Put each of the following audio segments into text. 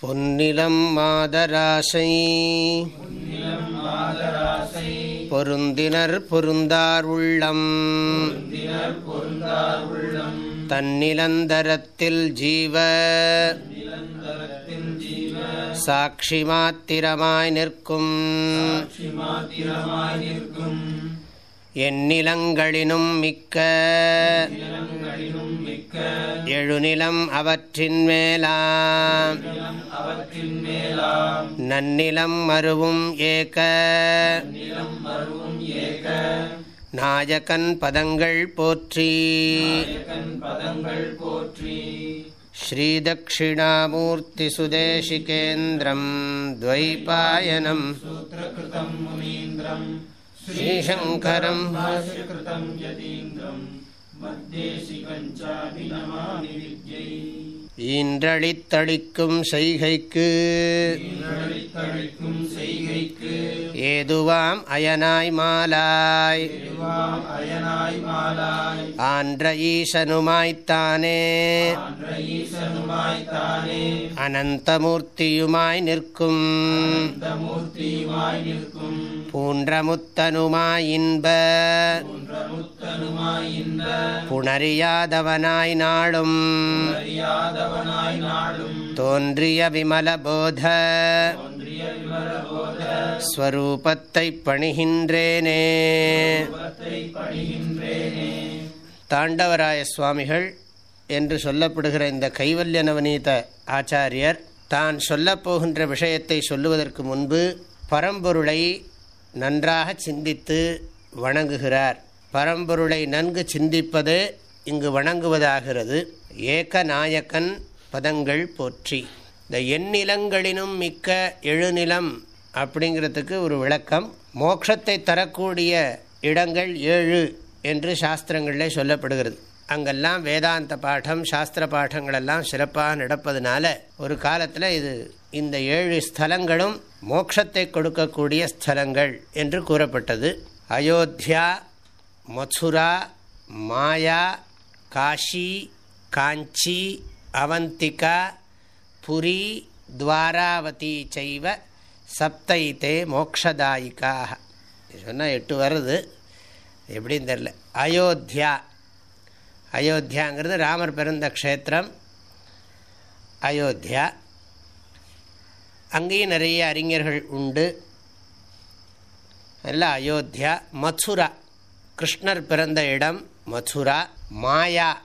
பொன்னிலம் மாதராசை. பொருந்தினர் பொருந்தார் உள்ளம். தன்னிலந்தரத்தில் ஜீவ. சாட்சி மாத்திரமாய் நிற்கும். எந்நிலங்களினும் மிக்க எழுநிலம் அவற்றின் மேலாம் நன்னிலம் மருவும் ஏக நாயகன் பதங்கள் போற்றி ஸ்ரீதக்ஷிணாமூர்த்திசுதேசிகேந்திரம் द्वैपायनम् श्रीशङ्करम्। भाष्यकृतम् यतीन्द्रम् मद्देशिकम् चाभितमानि विद्यै। ஈன்றளித்தளிக்கும் செய்கைக்கு ஏதுவாம் அயனாய் மாலாய். ஆன்ற ஈசனுமாய்த்தானே. அனந்தமூர்த்தியுமாய் நிற்கும். பூன்றமுத்தனுமாய் இன்ப. புணரியாதவனாய் நாளும். தோன்றிய விமல போத. ஸ்வரூபத்தை பணிகின்றேனே. தாண்டவராய சுவாமிகள் என்று சொல்லப்படுகிற இந்த கைவல்ய நவநீத ஆச்சாரியர் தான் சொல்லப்போகின்ற விஷயத்தை சொல்லுவதற்கு முன்பு பரம்பொருளை நன்றாக சிந்தித்து வணங்குகிறார். பரம்பொருளை நன்கு சிந்திப்பது இங்கு வணங்குவதாகிறது. ஏகநாயக்கன் பதங்கள் போற்றி. இந்த எண்ணிலங்களினும் மிக்க எழுநிலம் அப்படிங்கிறதுக்கு ஒரு விளக்கம். மோட்சத்தை தரக்கூடிய இடங்கள் ஏழு என்று சாஸ்திரங்களில் சொல்லப்படுகிறது. அங்கெல்லாம் வேதாந்த பாடம் சாஸ்திர பாடங்களெல்லாம் சிறப்பாக நடப்பதுனால ஒரு காலத்தில் இது இந்த ஏழு ஸ்தலங்களும் மோட்சத்தை கொடுக்கக்கூடிய ஸ்தலங்கள் என்று கூறப்பட்டது. அயோத்தியா மதுரா மாயா காஷி காஞ்சி அவந்திகா புரி துவாராவதி செய்வ சப்தைத்தே மோக்ஷதாயிக்காக சொன்னால் எட்டு வருது. எப்படின்னு தெரில அயோத்தியா. அயோத்தியாங்கிறது ராமர் பிறந்த க்ஷேத்திரம். அயோத்தியா. அங்கேயும் நிறைய அறிஞர்கள் உண்டு. அதில் அயோத்தியா. மதுரா. கிருஷ்ணர் பிறந்த இடம் மதுரா. மாயா.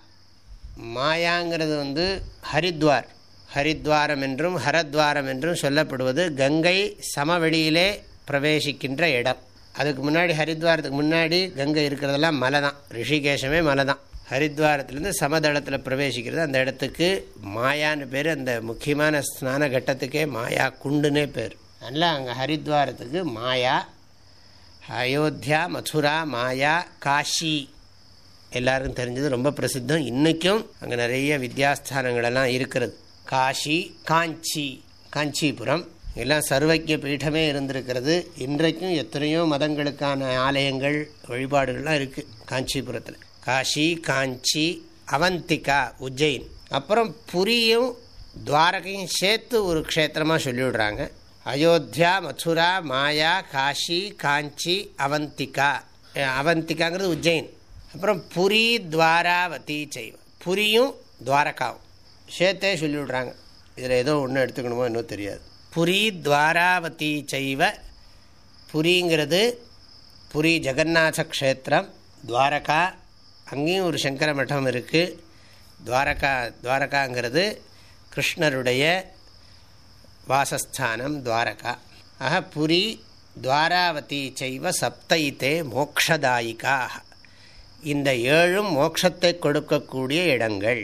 மாயாங்கிறது வந்து ஹரித்வார். ஹரித்வாரம் என்றும் ஹரத்வாரம் என்றும் சொல்லப்படுவது கங்கை சமவெளியிலே பிரவேசிக்கின்ற இடம். அதுக்கு முன்னாடி ஹரித்வாரத்துக்கு முன்னாடி கங்கை இருக்கிறதெல்லாம் மலை தான். ரிஷிகேஷமே மலை தான். ஹரித்வாரத்துலேருந்து சமதளத்தில் பிரவேசிக்கிறது அந்த இடத்துக்கு. மாயான்னு பேர் அந்த முக்கியமான ஸ்நான கட்டத்துக்கே மாயா குண்டுனே பேர். அதனால் அங்கே ஹரித்வாரத்துக்கு மாயா அயோத்தியா மதுரா மாயா காஷி எல்லாருக்கும் தெரிஞ்சது ரொம்ப பிரசித்தம். இன்றைக்கும் அங்கே நிறைய வித்யாஸ்தானங்களெல்லாம் இருக்கிறது. காஷி காஞ்சி காஞ்சிபுரம் எல்லாம் சர்வக்கிய பீடமே இருந்திருக்கிறது. இன்றைக்கும் எத்தனையோ மதங்களுக்கான ஆலயங்கள் வழிபாடுகள்லாம் இருக்குது காஞ்சிபுரத்தில். காஷி காஞ்சி அவந்திகா உஜ்ஜைன் அப்புறம் புரியும் துவாரகையும் சேர்த்து ஒரு க்ஷேத்திரமாக சொல்லிவிடுறாங்க. அயோத்தியா மதுரா மாயா காஷி காஞ்சி அவந்திகா. அவந்திகாங்கிறது உஜ்ஜைன் அப்புறம் புரி துவாராவதி செய்வ. புரியும் துவாரகாவும். சேர்த்தே சொல்லிவிடுறாங்க. இதில் ஏதோ ஒன்று எடுத்துக்கணுமோ இன்னும் தெரியாது. புரி துவாராவதி செய்வ. புரிங்கிறது புரி ஜெகநாத க்ஷேத்திரம் துவாரகா அங்கேயும் ஒரு சங்கர மட்டம் இருக்குது துவாரகா துவாரகாங்கிறது கிருஷ்ணருடைய வாசஸ்தானம் துவாரகா. ஆக புரி துவாராவதி செய்வ சப்தைத்தே மோக்ஷதாயிக்காக இந்த ஏழும் மோட்சத்தை கொடுக்கக்கூடிய இடங்கள்.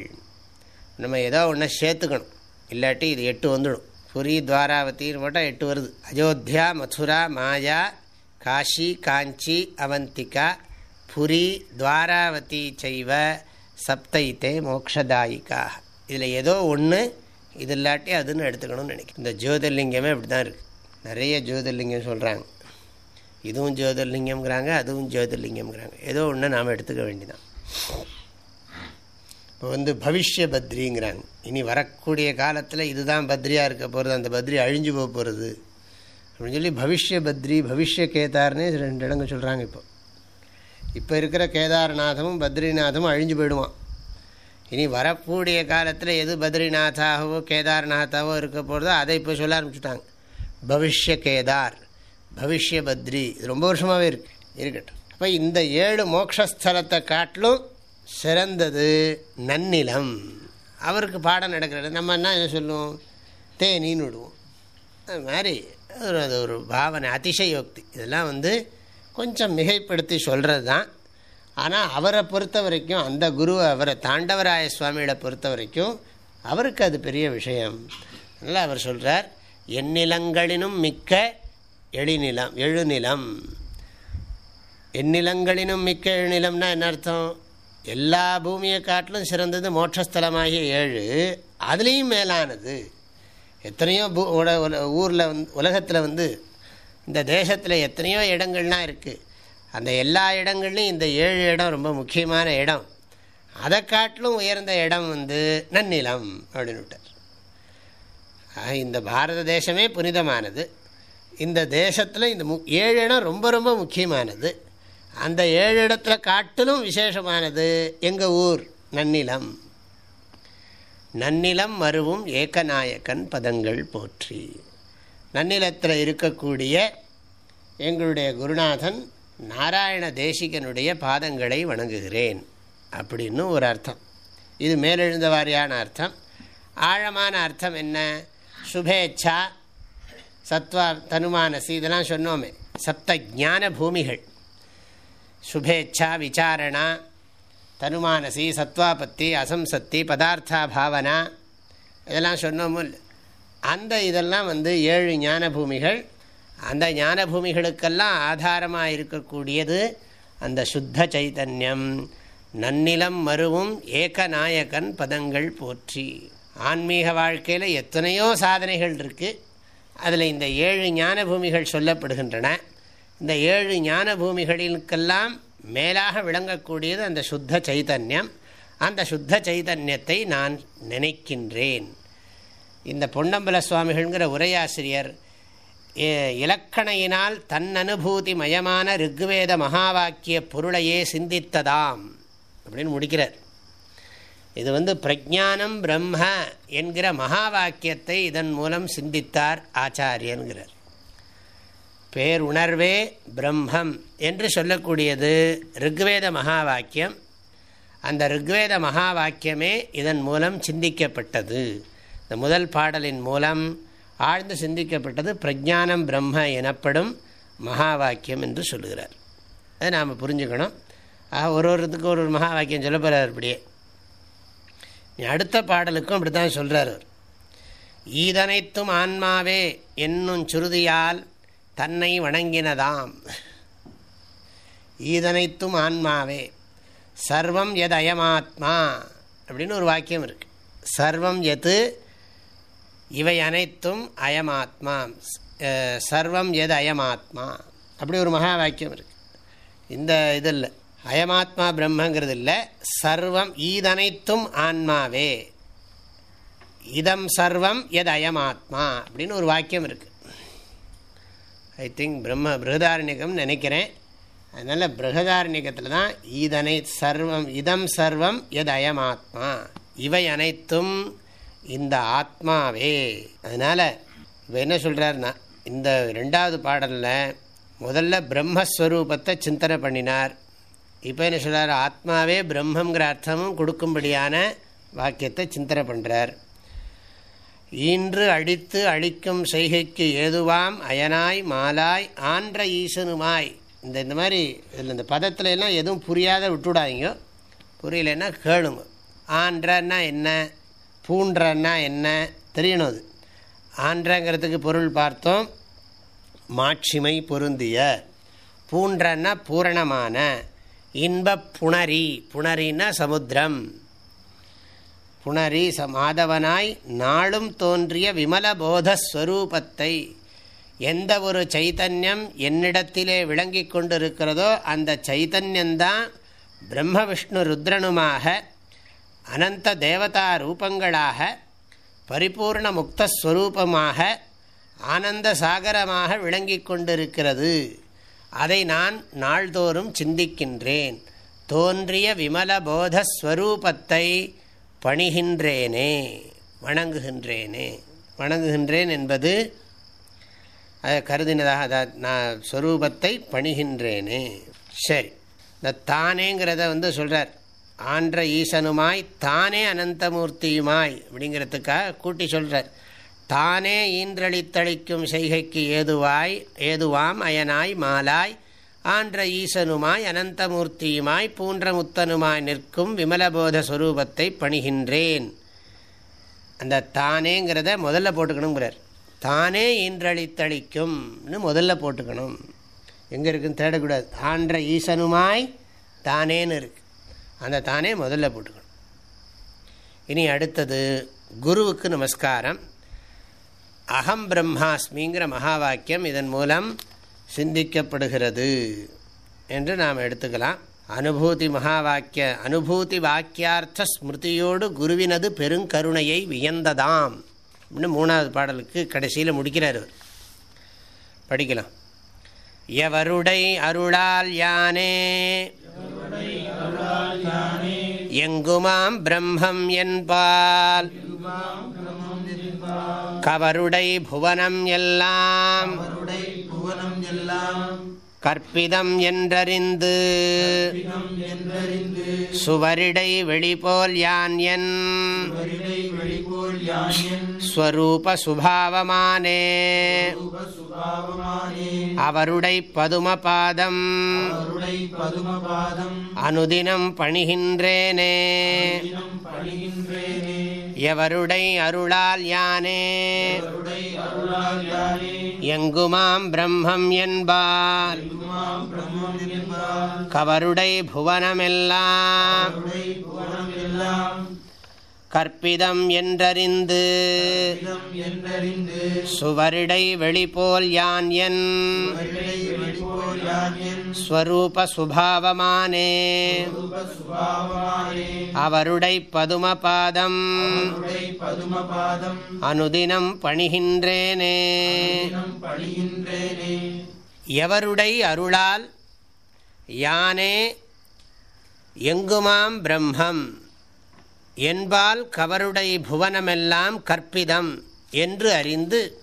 நம்ம ஏதோ ஒன்று சேர்த்துக்கணும். இல்லாட்டி இது எட்டு வந்துடும். புரி துவாராவத்தின்னு போட்டால் எட்டு வருது. அயோத்தியா மதுரா மாயா காஷி காஞ்சி அவந்திகா புரி துவாராவதி செய்வ சப்தைத்தே மோக்ஷதாயிக்காக இதில் ஏதோ ஒன்று இது இல்லாட்டி அதுன்னு எடுத்துக்கணும்னு நினைக்கிறேன். இந்த ஜோதிர்லிங்கமே இப்படி தான் இருக்குது நிறைய ஜோதிர்லிங்கம் சொல்கிறாங்க இதுவும் ஜோதிர்லிங்கம்ங்கிறாங்க அதுவும் ஜோதிர்லிங்கம்ங்கிறாங்க. ஏதோ ஒன்று நாம் எடுத்துக்க வேண்டிதான். இப்போ வந்து பவிஷ்ய பத்ரிங்கிறாங்க. இனி வரக்கூடிய காலத்தில் இதுதான் பத்ரியாக இருக்க போகிறது அந்த பத்ரி அழிஞ்சு போக போகிறது அப்படின்னு சொல்லி பவிஷ்ய பத்ரி பவிஷ்ய கேதார்னே ரெண்டு இடங்க சொல்கிறாங்க இப்போ. இப்போ இருக்கிற கேதார்நாதமும் பத்ரிநாதமும் அழிஞ்சு போயிடுவான். இனி வரக்கூடிய காலத்தில் எது பத்ரிநாதாகவோ கேதார்நாத்தாவோ இருக்க போகிறதோ அதை இப்போ சொல்ல ஆரம்பிச்சுட்டாங்க. பவிஷ்ய கேதார். பவிஷ்ய பத்ரி இது ரொம்ப வருஷமாகவே இருக்கு. இருக்கட்டும். அப்போ இந்த ஏழு மோக்ஷஸ்தலத்தை காட்டிலும் சிறந்தது நன்னிலம். அவருக்கு பாடம் நடக்கிறது. நம்ம என்ன என்ன சொல்லுவோம்? தேனின்னு விடுவோம். அது மாதிரி ஒரு அது ஒரு பாவனை அதிசயோக்தி. இதெல்லாம் வந்து கொஞ்சம் மிகைப்படுத்தி சொல்கிறது தான். ஆனால் அவரை பொறுத்த வரைக்கும் அந்த குருவை அவரை தாண்டவராய சுவாமிகளை பொறுத்த வரைக்கும் அவருக்கு அது பெரிய விஷயம். அதனால் அவர் சொல்கிறார் எண்ணிலங்களினும் மிக்க எழிநிலம் எழுநிலம். எந்நிலங்களினும் மிக்க எழுநிலம்னா என்ன அர்த்தம்? எல்லா பூமியை காட்டிலும் சிறந்தது மோட்சஸ்தலமாகிய ஏழு. அதுலேயும் மேலானது. எத்தனையோ பூ ஊரில் வந்து உலகத்தில் வந்து இந்த தேசத்தில் எத்தனையோ இடங்கள்லாம் இருக்குது அந்த எல்லா இடங்கள்லையும் இந்த ஏழு இடம் ரொம்ப முக்கியமான இடம். அதை காட்டிலும் உயர்ந்த இடம் வந்து நன்னிலம் அப்படின்னு விட்டார் இந்த பாரத தேசமே புனிதமானது. இந்த தேசத்தில் இந்த மு ஏழு இடம் ரொம்ப ரொம்ப முக்கியமானது. அந்த ஏழு இடத்துல காட்டிலும் விசேஷமானது எங்கள் ஊர்? நன்னிலம். நன்னிலம் மருவும் ஏகநாயகன் பதங்கள் போற்றி. நன்னிலத்தில் இருக்கக்கூடிய எங்களுடைய குருநாதன் நாராயண தேசிகனுடைய பாதங்களை வணங்குகிறேன் அப்படின்னு ஒரு அர்த்தம். இது மேலெழுந்த வாரியான அர்த்தம். ஆழமான அர்த்தம் என்ன? சுபேச்சா சத்வா தனுமானசி இதெல்லாம் சொன்னோமே. சப்த ஜான பூமிகள் சுபேச்சா விசாரணா தனுமானசி சத்வாபத்தி அசம்சக்தி பதார்த்தா பாவனா இதெல்லாம் சொன்னோமோ. அந்த இதெல்லாம் வந்து ஏழு ஞான பூமிகள் அந்த ஞான பூமிகளுக்கெல்லாம் ஆதாரமாக இருக்கக்கூடியது அந்த சுத்த சைதன்யம். நன்னிலம் மருவும் ஏகநாயகன் பதங்கள் போற்றி. ஆன்மீக வாழ்க்கையில் எத்தனையோ சாதனைகள் இருக்குது அதில் இந்த ஏழு ஞான பூமிகள் சொல்லப்படுகின்றன. இந்த ஏழு ஞான பூமிகளுக்கெல்லாம் மேலாக விளங்கக்கூடியது அந்த சுத்த சைதன்யம். அந்த சுத்த சைதன்யத்தை நான் நினைக்கின்றேன். இந்த பொன்னம்பல சுவாமிகள்ங்கிற உரையாசிரியர் இலக்கணையினால் தன்னனுபூதி மயமான ரிக்வேத மகாவாக்கிய பொருளையே சிந்தித்ததாம் அப்படின்னு முடிக்கிறார். இது வந்து பிரஜானம் பிரம்ம என்கிற மகா வாக்கியத்தை இதன் மூலம் சிந்தித்தார் ஆச்சாரியன்கிறார். பேருணர்வே பிரம்மம் என்று சொல்லக்கூடியது ருக்வேத மகா வாக்கியம் அந்த ருக்வேத மகா வாக்கியமே இதன் மூலம் சிந்திக்கப்பட்டது. இந்த முதல் பாடலின் மூலம் ஆழ்ந்து சிந்திக்கப்பட்டது பிரஜானம் பிரம்ம எனப்படும் மகா வாக்கியம் என்று சொல்லுகிறார். அதை நாம் புரிஞ்சுக்கணும். ஒரு ஒருத்துக்கு ஒரு ஒரு மகா வாக்கியம் சொல்ல போகிறார் அப்படியே. அடுத்த பாடலுக்கும் அப்படி தான் சொல்கிறார் அவர் ஈதனைத்தும் ஆன்மாவே என்னும் சுருதியால் தன்னை வணங்கினதாம். ஈதனைத்தும் ஆன்மாவே சர்வம் எது அயமாத்மா அப்படின்னு ஒரு வாக்கியம் இருக்குது சர்வம் எது இவை அனைத்தும் அயமாத்மா சர்வம் எது அயமாத்மா அப்படி ஒரு மகா வாக்கியம் இருக்குது இந்த இதில் அயமாத்மா பிரம்மங்கிறது இல்லை சர்வம் ஈதனைத்தும் ஆன்மாவே. இதம் சர்வம் எது அயமாத்மா அப்படின்னு ஒரு வாக்கியம் இருக்குது ஐ திங்க் பிரம்ம பிருகதாரண்யகம் நினைக்கிறேன். அதனால் பிருகதாரண்யகத்தில் தான் ஈதனை சர்வம் இதம் சர்வம் எது அயமாத்மா. இவை அனைத்தும் இந்த ஆத்மாவே. அதனால் இப்போ என்ன சொல்கிறாருன்னா இந்த ரெண்டாவது பாடலில் முதல்ல பிரம்மஸ்வரூபத்தை சிந்தனை பண்ணினார். இப்போ என்ன சொல்கிறார் ஆத்மாவே பிரம்மங்கிற அர்த்தமும் கொடுக்கும்படியான வாக்கியத்தை சிந்தனை பண்ணுறார் ஈன்று அழித்து அழிக்கும் செய்கைக்கு ஏதுவாம் அயனாய் மாலாய் ஆன்ற ஈசனுமாய். இந்த இந்த மாதிரி இதில் இந்த பதத்தில் எல்லாம் எதுவும் புரியாத விட்டுவிடாதீங்க புரியலன்னா கேளுங்க. ஆன்றன்னா என்ன? பூன்றன்னா என்ன? தெரியணும் அது. ஆன்றங்கிறதுக்கு பொருள் பார்த்தோம். மாட்சிமை பொருந்திய. பூன்றன்னா பூரணமான. இன்ப புணரி. புணரின்னா சமுத்திரம். புணரி மாதவனாய் நாளும் தோன்றிய விமல போதஸ்வரூபத்தை எந்த ஒரு சைத்தன்யம் என்னிடத்திலே விளங்கி கொண்டிருக்கிறதோ அந்த சைத்தன்யந்தான் பிரம்ம விஷ்ணு ருத்ரனுமாக அனந்த தேவதா ரூபங்களாக பரிபூர்ண முக்தஸ்வரூபமாக ஆனந்த சாகரமாக விளங்கி கொண்டிருக்கிறது. அதை நான் நாள்தோறும் சிந்திக்கின்றேன். தோன்றிய விமல போதஸ்வரூபத்தை பணிகின்றேனே. வணங்குகின்றேனே. வணங்குகின்றேன் என்பது அதை கருதினதாக நான் ஸ்வரூபத்தை பணிகின்றேனே. சரி. இந்த தானேங்கிறத வந்து சொல்கிறார் ஆன்ற ஈசனுமாய் தானே அனந்தமூர்த்தியுமாய் அப்படிங்கிறதுக்காக கூட்டி சொல்கிறார் தானே ஈன்றளித்தளிக்கும் செய்கைக்கு ஏதுவாய் ஏதுவாம் அயனாய் மாலாய் ஆன்ற ஈசனுமாய் அனந்தமூர்த்தியுமாய் பூன்ற முத்தனுமாய் நிற்கும் விமலபோத சுரூபத்தை பணிகின்றேன். அந்த தானேங்கிறத முதல்ல போட்டுக்கணுங்கிறார். தானே ஈன்றளித்தளிக்கும்னு முதல்ல போட்டுக்கணும். எங்கே இருக்குன்னு தேடக்கூடாது. ஆன்ற ஈசனுமாய் தானேன்னு இருக்கு. அந்த தானே முதல்ல போட்டுக்கணும். இனி அடுத்தது குருவுக்கு நமஸ்காரம். அகம் பிரம்மாஸ்மிங்கிற மகா வாக்கியம் இதன் மூலம் சிந்திக்கப்படுகிறது என்று நாம் எடுத்துக்கலாம். அனுபூதி மகா வாக்கிய அனுபூதி வாக்கியார்த்த ஸ்மிருதியோடு குருவினது பெருங்கருணையை வியந்ததாம். அப்படின்னு மூணாவது பாடலுக்கு கடைசியில் முடிக்கிறார் படிக்கலாம். எவருடை அருளால் யானே? எங்குமாம் பிரம்மம் என்பால்? கவருடை புவனம் எல்லாம் கற்பிதம் என்றறிந்து சுவரிடை வெளிபோல் யான் என் ஸ்வரூப சுபாவமானே அவருடை பதுமபாதம் அனுதினம் பணிகின்றேனே எவருடை அருளால் யானே? எங்குமாம் பிரம்மம் என்பார். கவருடை புவனமெல்லாம். கற்பிதம் என்றறிந்து சுவரிடை வெளிபோல் யான் என் ஸ்வரூப சுபாவமானே. அவருடை பதுமபாதம் அனுதினம் பணிகின்றேனே. எவருடை அருளால் யானே எங்குமாம் பிரம்மம். என்பால் கவருடை புவனமெல்லாம் கற்பிதம் என்று அறிந்து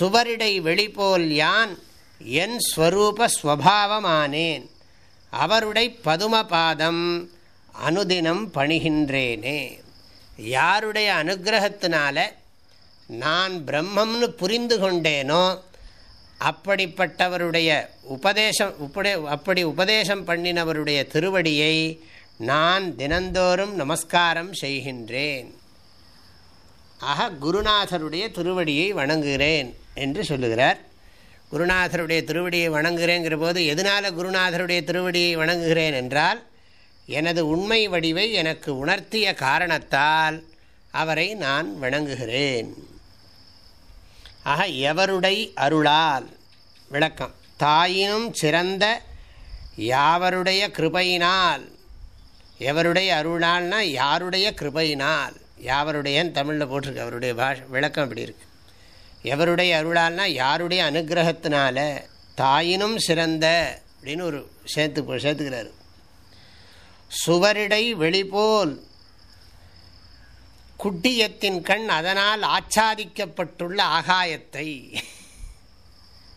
சுவரிடை வெளிபோல் யான் என் ஸ்வரூப ஸ்வபாவமானேன். அவருடை பதுமபாதம் அனுதினம் பணிகின்றேனே. யாருடைய அனுகிரகத்தினால நான் பிரம்மம்னு புரிந்து கொண்டேனோ அப்படிப்பட்டவருடைய உபதேசம் அப்படி உபதேசம் பண்ணினவருடைய திருவடியை நான் தினந்தோறும் நமஸ்காரம் செய்கின்றேன். ஆக குருநாதருடைய திருவடியை வணங்குகிறேன் என்று சொல்லுகிறார். குருநாதருடைய திருவடியை வணங்குகிறேங்கிற போது எதனால் குருநாதருடைய திருவடியை வணங்குகிறேன் என்றால் எனது உண்மை வடிவை எனக்கு உணர்த்திய காரணத்தால் அவரை நான் வணங்குகிறேன். ஆக எவருடைய அருளால் விளக்கம் தாயினும் சிறந்த யாவருடைய கிருபையினால் எவருடைய அருளால்னா யாருடைய கிருபையினால்? யாவருடையன்னு தமிழில் போட்டிருக்கு அவருடைய பாஷ விளக்கம் அப்படி இருக்கு. எவருடைய அருளால்னா யாருடைய அனுகிரகத்தினால? தாயினும் சிறந்த அப்படின்னு ஒரு சேர்த்து சேர்த்துக்கிறாரு. சுவரிடை வெளிபோல் குட்டியத்தின் கண் அதனால் ஆச்சாதிக்கப்பட்டுள்ள ஆகாயத்தை.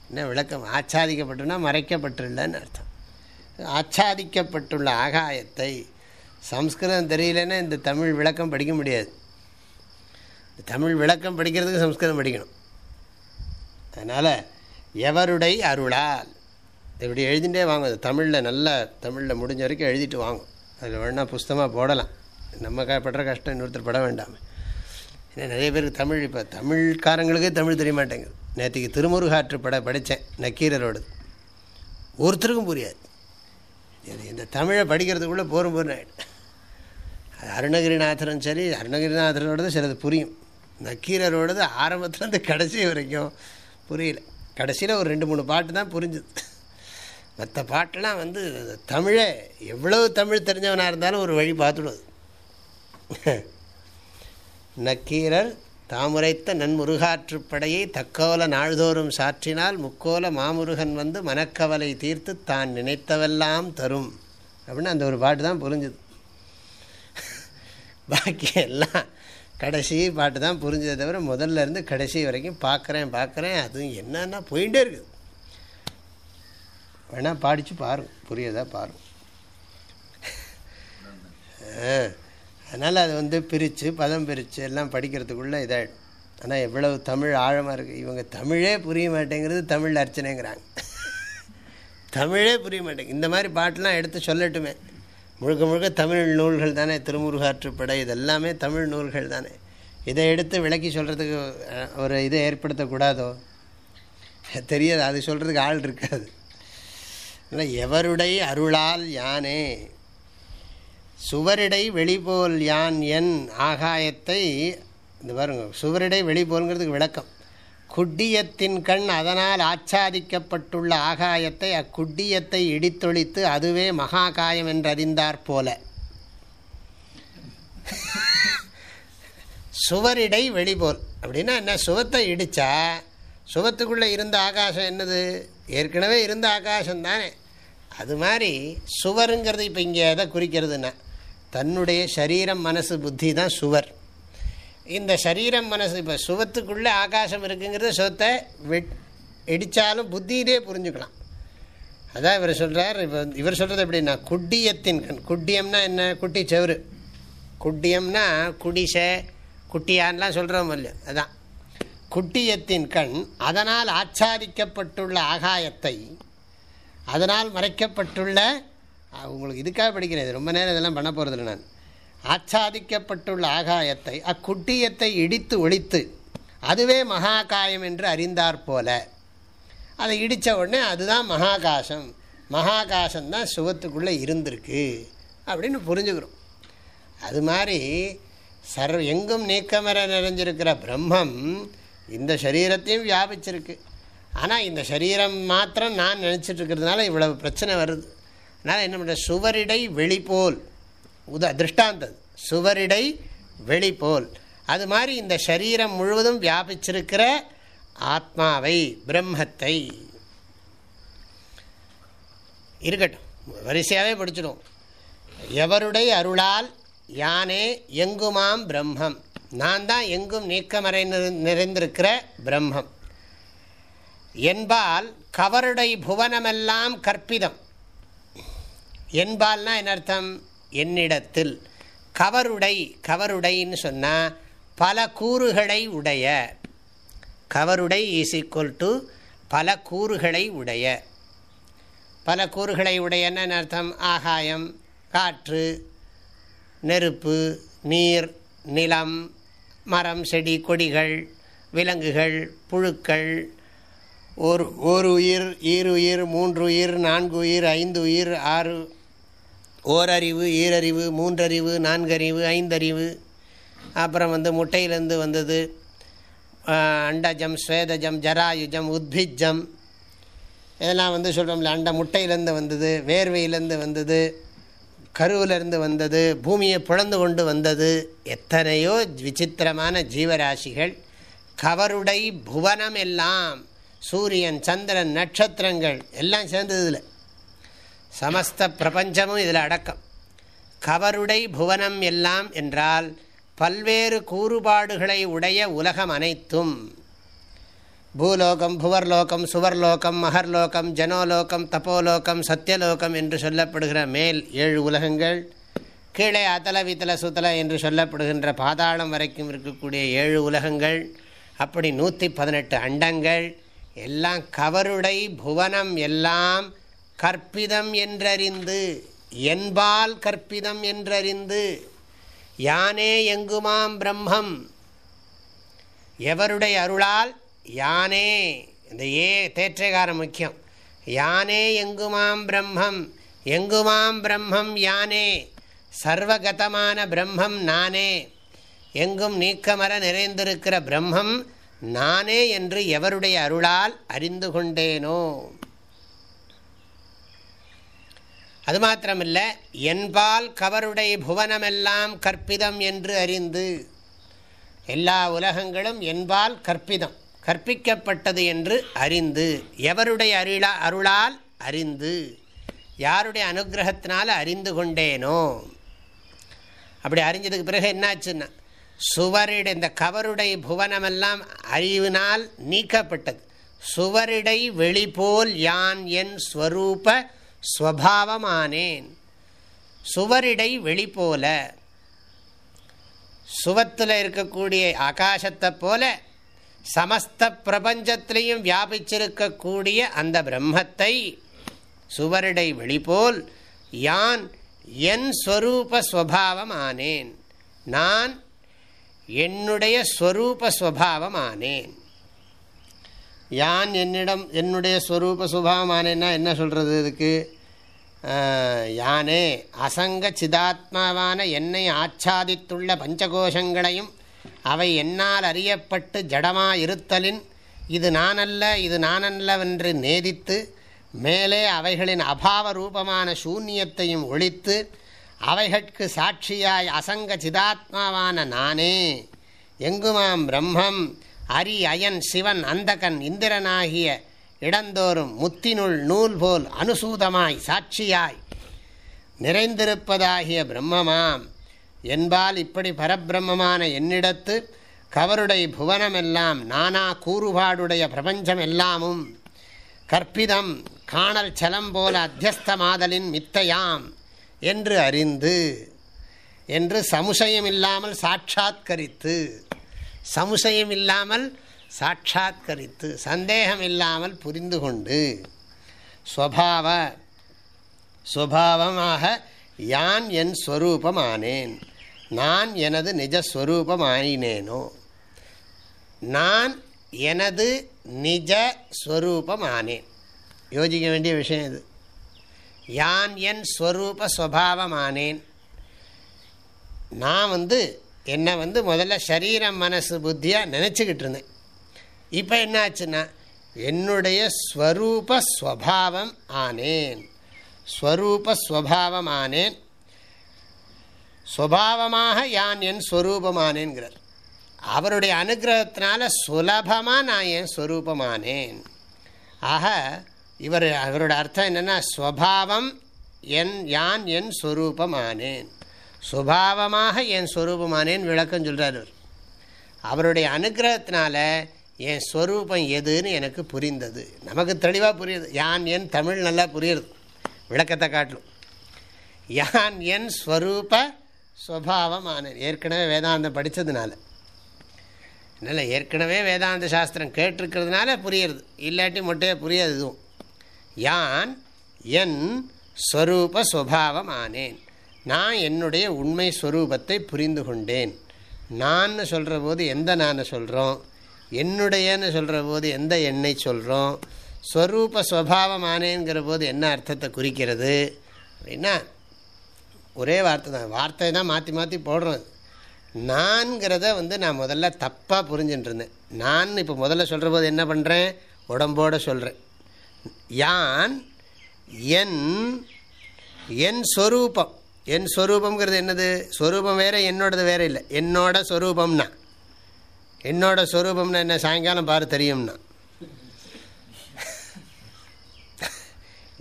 என்ன விளக்கம்? ஆச்சாதிக்கப்பட்டுன்னா மறைக்கப்பட்டுள்ளன்னு அர்த்தம். ஆச்சாதிக்கப்பட்டுள்ள ஆகாயத்தை சம்ஸ்கிருதம் தெரியலன்னா இந்த தமிழ் விளக்கம் படிக்க முடியாது. இந்த தமிழ் விளக்கம் படிக்கிறதுக்கு சம்ஸ்கிருதம் படிக்கணும். அதனால் எவருடைய அருளால். இப்படி எழுதிட்டே வாங்க. தமிழில் நல்லா தமிழில் முடிஞ்ச வரைக்கும் எழுதிட்டு வாங்கும் அதில் வேணால் புஸ்தமாக போடலாம். நம்ம க படுற கஷ்டம் இன்னொருத்தர் பட வேண்டாம். ஏன்னா நிறைய பேருக்கு தமிழ் இப்போ தமிழ்காரங்களுக்கே தமிழ் தெரிய மாட்டேங்குது. நேற்றுக்கு திருமுருகாற்று பட படித்தேன் நக்கீரரோடு. ஒருத்தருக்கும் புரியாது. இந்த தமிழை படிக்கிறதுக்குள்ளே போரும் போரும் ஆகிடும் அருணகிரிநாதரும் சரி அருணகிரிநாதரோடது சிலது புரியும். நக்கீரரோடது ஆரம்பத்துலேருந்து கடைசி வரைக்கும் புரியல. கடைசியில் ஒரு ரெண்டு மூணு பாட்டு தான் புரிஞ்சுது. மற்ற பாட்டெல்லாம் வந்து தமிழை எவ்வளவு தமிழ் தெரிஞ்சவனாக இருந்தாலும் ஒரு வழி பார்த்துடுவது நக்கீரர் தாமுரைத்த நன்முருகாற்றுப்படையை தக்கோல நாள்தோறும் சாற்றினால் முக்கோல மாமுருகன் வந்து மனக்கவலை தீர்த்து தான் நினைத்தவெல்லாம் தரும். அப்படின்னு அந்த ஒரு பாட்டு தான் புரிஞ்சுது. பாக்கி எல்லாம் கடைசி பாட்டு தான் புரிஞ்சதை தவிர முதல்ல இருந்து கடைசி வரைக்கும் பார்க்குறேன் பார்க்குறேன் அதுவும் என்னன்னா போயிட்டே இருக்குது. வேணால் பாடிச்சு பாருங்க புரியதா? பாருங்க அதனால் அது வந்து பிரித்து பதம் பிரித்து எல்லாம் படிக்கிறதுக்குள்ளே இதாகிடும் ஆனால் எவ்வளவு தமிழ் ஆழமாக இருக்குது இவங்க தமிழே புரிய மாட்டேங்கிறது தமிழ் அர்ச்சனைங்கிறாங்க. தமிழே புரிய மாட்டேங்குது. இந்த மாதிரி பாட்டெலாம் எடுத்து சொல்லட்டுமே. முழுக்க முழுக்க தமிழ் நூல்கள் தானே திருமுருகாற்றுப்படை இதெல்லாமே தமிழ் நூல்கள் தானே. இதை எடுத்து விளக்கி சொல்கிறதுக்கு ஒரு இதை ஏற்படுத்தக்கூடாதோ? தெரியாது அது சொல்கிறதுக்கு ஆள் இருக்காது. ஆனால் எவருடைய அருளால் யானே? சுவரிடை வெளிபோல் யான் என் ஆகாயத்தை இந்த பாருங்க சுவரிடை வெளிபோல்ங்கிறதுக்கு விளக்கம். குட்டியத்தின் கண் அதனால் ஆச்சாதிக்கப்பட்டுள்ள ஆகாயத்தை அக்குட்டியத்தை இடித்தொழித்து அதுவே மகாகாயம் என்றறிந்தார் போல. சுவரிடை வெளிபோல். அப்படின்னா என்ன? சுவத்தை இடித்தா சுவத்துக்குள்ளே இருந்த ஆகாசம் என்னது? ஏற்கனவே இருந்த ஆகாசம் தானே அது மாதிரி சுவருங்கிறது இப்போ இங்கே எதை குறிக்கிறதுன்னா தன்னுடைய சரீரம் மனசு புத்தி தான் சுவர். இந்த சரீரம் மனசு இப்போ சுவத்துக்குள்ளே ஆகாசம் இருக்குங்கிறத சுவத்தை வெட் இடித்தாலும் புத்தியிலே புரிஞ்சுக்கலாம். அதான் இவர் சொல்கிறார் இப்போ இவர் சொல்கிறது எப்படின்னா குட்டியத்தின் கண். குட்டியம்னா என்ன? குட்டி செவரு குட்டியம்னா குடிசை குட்டியான்லாம் சொல்கிறோம் இல்லையா? அதான். குட்டியத்தின் கண் அதனால் ஆச்சாதிக்கப்பட்டுள்ள ஆகாயத்தை அதனால் மறைக்கப்பட்டுள்ள உங்களுக்கு இதுக்காக படிக்கிறேன் ரொம்ப நேரம் இதெல்லாம் பண்ண போகிறதில்ல நான். ஆச்சாதிக்கப்பட்டுள்ள ஆகாயத்தை அக்குட்டியத்தை இடித்து ஒழித்து அதுவே மகாகாயம் என்று அறிந்தார் போல. அதை இடித்த உடனே அதுதான் மகாகாசம். மகாகாசம்தான் சுகத்துக்குள்ளே இருந்திருக்கு அப்படின்னு புரிஞ்சுக்கிறோம். அது மாதிரி சர்வ எங்கும் நீக்கமர நிறைஞ்சிருக்கிற பிரம்மம் இந்த சரீரத்தையும் வியாபிச்சிருக்கு. ஆனால் இந்த சரீரம் மாத்திரம் நான் நினச்சிட்ருக்கிறதுனால இவ்வளவு பிரச்சனை வருது. அதனால் என்ன பண்ணுற சுவரிடை வெளிப்போல் உத திருஷ்டாந்தது சுவரிடை வெளிப்போல். அது மாதிரி இந்த சரீரம் முழுவதும் வியாபிச்சிருக்கிற ஆத்மாவை பிரம்மத்தை. இருக்கட்டும். வரிசையாகவே படிச்சிடும் எவருடைய அருளால் யானே எங்குமாம் பிரம்மம். நான் தான் எங்கும் நீக்கமறை நிறைந்திருக்கிற பிரம்மம். என்பால் கவருடை புவனமெல்லாம் கற்பிதம். என்பால்னா என்ன அர்த்தம்? என்னிடத்தில். கவருடை கவருடைன்னு சொன்னால் பல கூறுகளை உடைய. கவருடை இஸ் ஈக்குவல் டு பல கூறுகளை உடைய. பல கூறுகளை உடையன்னு அர்த்தம்? ஆகாயம் காற்று நெருப்பு நீர் நிலம் மரம் செடி கொடிகள் விலங்குகள் புழுக்கள் ஒரு ஒரு உயிர் ஈருயிர் மூன்று உயிர் நான்கு உயிர் ஐந்து உயிர் ஆறு ஓரறிவு ஈரறிவு மூன்றறிவு நான்கறிவு ஐந்தறிவு. அப்புறம் வந்து முட்டையிலேருந்து வந்தது. அண்டஜம் ஸ்வேதஜம் ஜராயுஜம் உத்பிஜம். இதெல்லாம் வந்து சொல்கிறோம்ல அண்ட முட்டையிலேருந்து வந்தது வேர்வையிலேருந்து வந்தது கருவிலேருந்து வந்தது பூமியை புழந்து கொண்டு வந்தது. எத்தனையோ விசித்திரமான ஜீவராசிகள் கவருடை புவனம் எல்லாம் சூரியன் சந்திரன் நட்சத்திரங்கள் எல்லாம் சேர்ந்தது இதில். சமஸ்த பிரபஞ்சமும் இதில் அடக்கம். கவருடை புவனம் எல்லாம் என்றால் பல்வேறு கூறுபாடுகளை உடைய உலகம் அனைத்தும். பூலோகம் புவர்லோகம் சுவர்லோகம் மகர்லோகம் ஜனோலோகம் தப்போலோகம் சத்தியலோகம் என்று சொல்லப்படுகிற மேல் ஏழு உலகங்கள் கீழே அதல வித்தல சுத்தல என்று சொல்லப்படுகின்ற பாதாளம் வரைக்கும் இருக்கக்கூடிய ஏழு உலகங்கள் அப்படி நூற்றி பதினெட்டு அண்டங்கள் எல்லாம் கவருடை புவனம் எல்லாம் கற்பிதம் என்றறிந்து என்பால் கற்பிதம் என்றறிந்து யானே எங்குமாம் பிரம்மம்? எவருடைய அருளால்? யானே. இந்த ஏ தேற்றைகாரம் முக்கியம். யானே எங்குமாம் பிரம்மம்? எங்குமாம் பிரம்மம் யானே? சர்வகதமான பிரம்மம் நானே. எங்கும் நீக்கமர நிறைந்திருக்கிற பிரம்மம் நானே என்று எவருடைய அருளால் அறிந்து கொண்டேனோ? அது மாத்திரமில்லை என்பால் கவருடை புவனமெல்லாம் கற்பிதம் என்று அறிந்து எல்லா உலகங்களும் என்பால் கற்பிதம் கற்பிக்கப்பட்டது என்று அறிந்து எவருடைய அருளா அருளால் அறிந்து யாருடைய அனுகிரகத்தினால் அறிந்து கொண்டேனோ? அப்படி அறிஞ்சதுக்கு பிறகு என்னாச்சுன்னா சுவரிட இந்த கவருடை புவனமெல்லாம் அறிவினால் நீக்கப்பட்டது. சுவரிடை வெளிபோல் யான் என் ஸ்வரூப ஸ்வபாவமானேன். சுவரிடை வெளிப்போல சுவத்தில் இருக்கக்கூடிய ஆகாசத்தை போல சமஸ்த பிரபஞ்சத்திலையும் வியாபிச்சிருக்கக்கூடிய அந்த பிரம்மத்தை சுவரிடை வெளிபோல் யான் என் ஸ்வரூபஸ்வபாவம் ஆனேன் நான் என்னுடைய ஸ்வரூபஸ்வபாவம் ஆனேன் யான் என்னிடம் என்னுடைய ஸ்வரூப சுபாவம் ஆனேன்னா என்ன சொல்கிறது இதுக்கு? யானே அசங்க சிதாத்மாவான என்னை ஆச்சாதித்துள்ள பஞ்சகோஷங்களையும் அவை என்னால் அறியப்பட்டு ஜடமா இருத்தலின் இது நானல்ல இது நானல்லவென்று நேதித்து மேலே அவைகளின் அபாவ ரூபமான சூன்யத்தையும் ஒழித்து அவைகட்கு சாட்சியாய் அசங்க சிதாத்மாவான நானே. எங்குமாம் பிரம்மம் அரி அயன் சிவன் அந்தகன் இந்திரனாகிய இடந்தோறும் முத்தினுள் நூல் போல் அனுசூதமாய் சாட்சியாய் நிறைந்திருப்பதாகிய பிரம்மமாம். என்பால் இப்படி பரபிரம்மமான என்னிடத்து கவருடை புவனமெல்லாம் நானா கூறுபாடுடைய பிரபஞ்சம் எல்லாமும் கற்பிதம் காணல் சலம் போல அத்தியஸ்தமாதலின் மித்தையாம் என்று அறிந்து என்று சமுசயம் இல்லாமல் சாட்சாத்கரித்து சமுசயம் இல்லாமல் சாட்சாத்கரித்து சந்தேகம் இல்லாமல் புரிந்து கொண்டு ஸ்வபாவ ஸ்வபாவமாக யான் என் ஸ்வரூபம் ஆனேன் நான் எனது நிஜஸ்வரூபம் ஆயினேனோ நான் எனது நிஜ ஸ்வரூபம் ஆனேன் யோசிக்க வேண்டிய விஷயம் இது. யான் என் ஸ்வரூப ஸ்வபாவம் ஆனேன் நான் வந்து என்னை வந்து முதல்ல சரீரம் மனசு புத்தியாக நினச்சிக்கிட்டு இருந்தேன். இப்போ என்னாச்சுன்னா என்னுடைய ஸ்வரூப ஸ்வபாவம் ஆனேன். ஸ்வரூப ஸ்வபாவம் ஆனேன். ஸ்வபாவமாக யான் என் ஸ்வரூபமானேங்கிறார் அவருடைய அனுகிரகத்தினால சுலபமாக நான் என் ஸ்வரூபமானேன் ஆக இவர் அவரோட அர்த்தம் என்னென்னா ஸ்வபாவம் என் யான் என் ஸ்வரூபமானேன் சுபாவமாக என் ஸ்வரூபமானேன் விளக்கம் சொல்கிறார் அவருடைய அனுகிரகத்தினால என் ஸ்வரூபம் எதுன்னு எனக்கு புரிந்தது. நமக்கு தெளிவாக புரியுது. யான் என் தமிழ் நல்லா புரியுது. விளக்கத்தை காட்டிலும் யான் என் ஸ்வரூப ஸ்வபாவமான ஏற்கனவே வேதாந்தம் படித்ததுனால அதனால் ஏற்கனவே வேதாந்த சாஸ்திரம் கேட்டிருக்கிறதுனால புரியுறது இல்லாட்டி மொட்டையாக புரியாது இதுவும். யான் என் ஸ்வரூப ஸ்வபாவம் ஆனேன் நான் என்னுடைய உண்மை ஸ்வரூபத்தை புரிந்து கொண்டேன். நான் சொல்கிற போது எந்த நான் சொல்கிறோம் என்னுடையன்னு சொல்கிற போது எந்த எண்ணெய் சொல்கிறோம் ஸ்வரூப ஸ்வபாவமானேங்கிற போது என்ன அர்த்தத்தை குறிக்கிறது? அப்படின்னா ஒரே வார்த்தை தான். வார்த்தை தான் மாற்றி மாற்றி போடுறோம். நான்கிறத வந்து நான் முதல்ல தப்பாக புரிஞ்சுட்டு இருந்தேன். நான் இப்போ முதல்ல சொல்கிற போது என்ன பண்ணுறேன் உடம்போடு சொல்கிறேன் யான் என் என் ஸ்வரூபம். என் ஸ்வரூபங்கிறது என்னது? ஸ்வரூபம் வேறு என்னோடது வேறு இல்லை. என்னோட ஸ்வரூபம்னா. என்னோட ஸ்வரூபம்னா என்ன? சாயங்காலம் பாரு தெரியும்னா.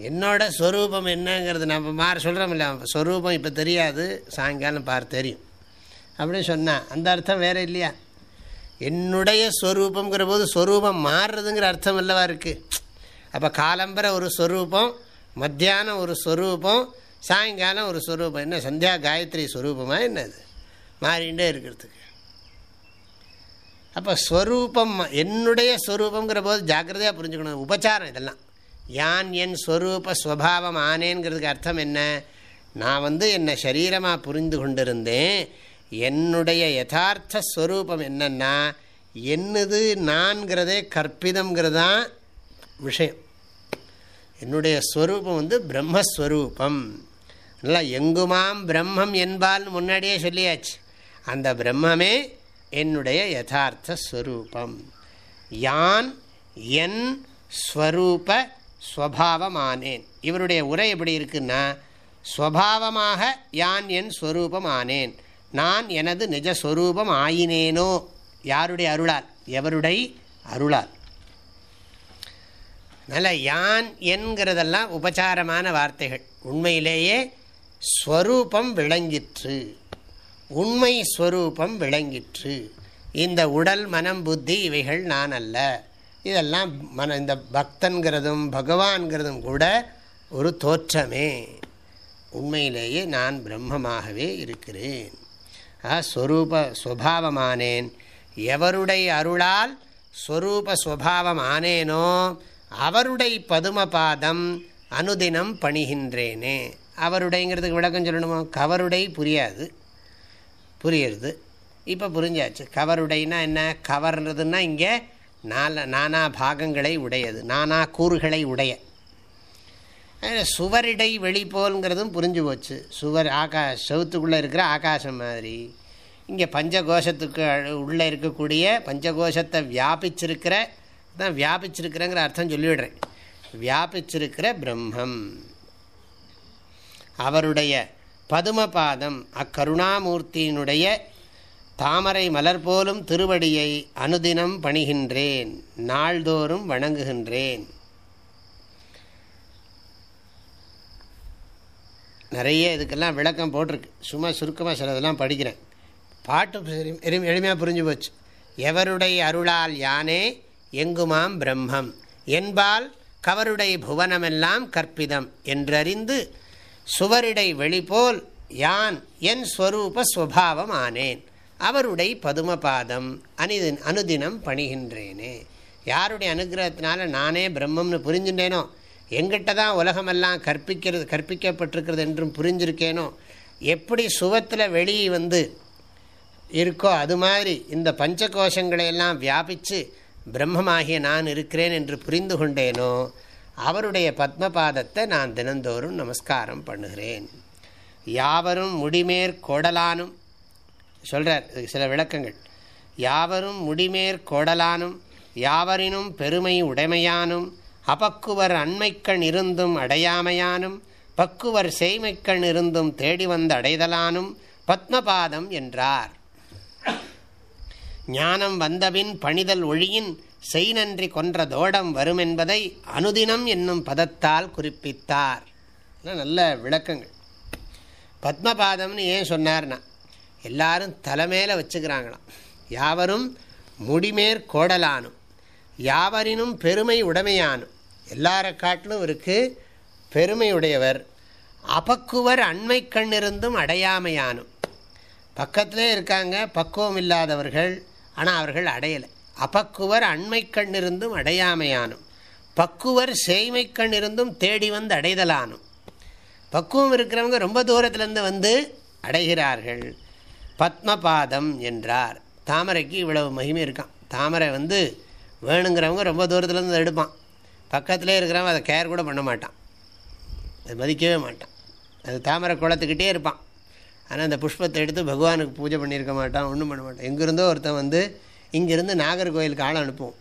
என்னோட ஸ்வரூபம் என்னங்கிறது நம்ம மாற சொல்கிறோம் இல்லை ஸ்வரூபம் இப்போ தெரியாது சாயங்காலம் பார் தெரியும். அப்படின்னு சொன்னால் அந்த அர்த்தம் வேறு இல்லையா? என்னுடைய ஸ்வரூபங்கிற போது ஸ்வரூபம் மாறுறதுங்கிற அர்த்தம் அல்லவா இருக்குது அப்போ காலம்பர ஒரு ஸ்வரூபம் மத்தியானம் ஒரு ஸ்வரூபம் சாயங்காலம் ஒரு ஸ்வரூபம் என்ன சந்தியா காயத்ரி ஸ்வரூபமாக என்னது? மாறிகிட்டே இருக்கிறதுக்கு. அப்போ ஸ்வரூபம் என்னுடைய ஸ்வரூபங்கிற போது ஜாக்கிரதையாக புரிஞ்சுக்கணும். உபச்சாரம் இதெல்லாம். யான் என் ஸ்வரூப ஸ்வபாவம் ஆனேங்கிறதுக்கு அர்த்தம் என்ன? நான் வந்து என்னை சரீரமாக புரிந்து கொண்டிருந்தேன். என்னுடைய யதார்த்த ஸ்வரூபம் என்னென்னா என்னது நான்கிறதே கற்பிதம்ங்கிறது தான் விஷயம். என்னுடைய ஸ்வரூபம் வந்து பிரம்மஸ்வரூபம். நல்லா எங்குமாம் பிரம்மம் என்பால் முன்னாடியே சொல்லியாச்சு. அந்த பிரம்மமே என்னுடைய யதார்த்த ஸ்வரூபம். யான் என் ஸ்வரூப ஸ்வபாவமானேன். இவருடைய உரை எப்படி இருக்குன்னா ஸ்வபாவமாக யான் என் ஸ்வரூபம் ஆனேன் நான் எனது நிஜஸ்வரூபம் ஆயினேனோ? யாருடைய அருளால்? எவருடைய அருளால்? நல்ல யான் என்கிறதெல்லாம் உபச்சாரமான வார்த்தைகள். உண்மையிலேயே ஸ்வரூபம் விளங்கிற்று. உண்மை ஸ்வரூபம் விளங்கிற்று. இந்த உடல் மனம் புத்தி இவைகள் நான் அல்ல. இதெல்லாம் மன இந்த பக்தன்கிறதும் பகவான்கிறதும் கூட ஒரு தோற்றமே. உண்மையிலேயே நான் பிரம்மமாகவே இருக்கிறேன். ஸ்வரூப ஸ்வபாவமானேன். எவருடைய அருளால் ஸ்வரூப ஸ்வபாவம் ஆனேனோ அவருடைய பதுமபாதம் அனுதினம் பணிகின்றேனே. அவருடைங்கிறதுக்கு விளக்கம் சொல்லணுமோ? கவருடை புரியாது. புரியுறது இப்போ புரிஞ்சாச்சு. கவருடைனா என்ன? கவர்ன்றதுன்னா இங்கே நால நானா பாகங்களை உடையது. நானா கூறுகளை உடைய. சுவரிடை வெளிப்போல்ங்கிறதும் புரிஞ்சு போச்சு. சுவர் ஆகா செவுத்துக்குள்ளே இருக்கிற ஆகாசம் மாதிரி. இங்கே பஞ்சகோஷத்துக்கு உள்ளே இருக்கக்கூடிய பஞ்சகோஷத்தை வியாபிச்சிருக்கிற தான் வியாபிச்சிருக்கிறேங்கிற அர்த்தம் சொல்லிவிடுறேன். வியாபிச்சிருக்கிற பிரம்மம். அவருடைய பதுமபாதம் அக்கருணாமூர்த்தியினுடைய தாமரை மலர் போலும் திருவடியை அனுதினம் பணிகின்றேன். நாள்தோறும் வணங்குகின்றேன். நிறைய இதுக்கெல்லாம் விளக்கம் போட்டிருக்கு. சும்மா சுருக்கமாக சிலதெல்லாம் படிக்கிறேன். பாட்டு எளிமையாக புரிஞ்சு போச்சு. எவருடைய அருளால் யானே எங்குமாம் பிரம்மம். என்பால் கவருடைய புவனமெல்லாம் கற்பிதம் என்றறிந்து சுவரிடை வெளிபோல் யான் என் ஸ்வரூப ஸ்வபாவம் ஆனேன் அவருடைய பதுமபாதம் அனிதின் அனுதினம் பணிகின்றேனே. யாருடைய அனுகிரகத்தினால நானே பிரம்மம்னு புரிஞ்சுட்டேனோ? எங்கிட்ட தான் உலகமெல்லாம் கற்பிக்கிறது கற்பிக்கப்பட்டிருக்கிறது என்றும் புரிஞ்சிருக்கேனோ? எப்படி சுவத்தில் வெளியே வந்து இருக்கோ அது மாதிரி இந்த பஞ்ச கோஷங்களையெல்லாம் வியாபித்து பிரம்மமாகிய நான் இருக்கிறேன் என்று புரிந்து கொண்டேனோ? அவருடைய பத்மபாதத்தை நான் தினந்தோறும் நமஸ்காரம் பண்ணுகிறேன். யாவரும் முடிமேற் கோடலானும் சொல்கிறார் சில விளக்கங்கள். யாவரும் முடிமேற் கோடலானும் யாவரினும் பெருமை உடைமையானும் அபக்குவர் அண்மைக்கண் இருந்தும் அடையாமையானும் பக்குவர் செய்மைக்கண் இருந்தும் தேடி வந்த அடைதலானும் பத்மபாதம் என்றார். ஞானம் வந்தபின் பணிதல் ஒழியின் செய் நன்றி கொன்ற தோடம் வரும் என்பதை அனுதினம் என்னும் பதத்தால் குறிப்பித்தார். நல்ல விளக்கங்கள். பத்மபாதம்னு ஏன் சொன்னார்னா எல்லாரும் தலைமையில் வச்சுக்கிறாங்களாம். யாவரும் முடிமேற் கோடலானும் யாவரினும் பெருமை உடைமையானும். எல்லார காட்டிலும் இருக்கு பெருமையுடையவர் அபக்குவர் அண்மை கண்ணிருந்தும் அடையாமையானும். பக்கத்திலே இருக்காங்க பக்குவம் இல்லாதவர்கள் ஆனால் அவர்கள் அடையலை. அபக்குவர் அண்மை கண்ணிருந்தும் அடையாமையானும். பக்குவர் செய்மை கண்ணிருந்தும் தேடி வந்து அடைதலானும். பக்குவம் இருக்கிறவங்க ரொம்ப தூரத்துலேருந்து வந்து அடைகிறார்கள். பத்மபாதம் என்றார். தாமரைக்கு இவ்வளவு மகிமை இருக்கான் தாமரை வந்து வேணுங்கிறவங்க ரொம்ப தூரத்துலேருந்து எடுப்பான். பக்கத்திலே இருக்கிறவன் அதை கேர் கூட பண்ண மாட்டான். அது மதிக்கவே மாட்டான். அது தாமரை குளத்துக்கிட்டே இருப்பான். ஆனால் அந்த புஷ்பத்தை எடுத்து பகவானுக்கு பூஜை பண்ணியிருக்க மாட்டான் ஒன்றும் பண்ண மாட்டான். எங்கேருந்தோ ஒருத்தன் வந்து இங்கேருந்து நாகர்கோயிலுக்கு ஆளை அனுப்புவோம்.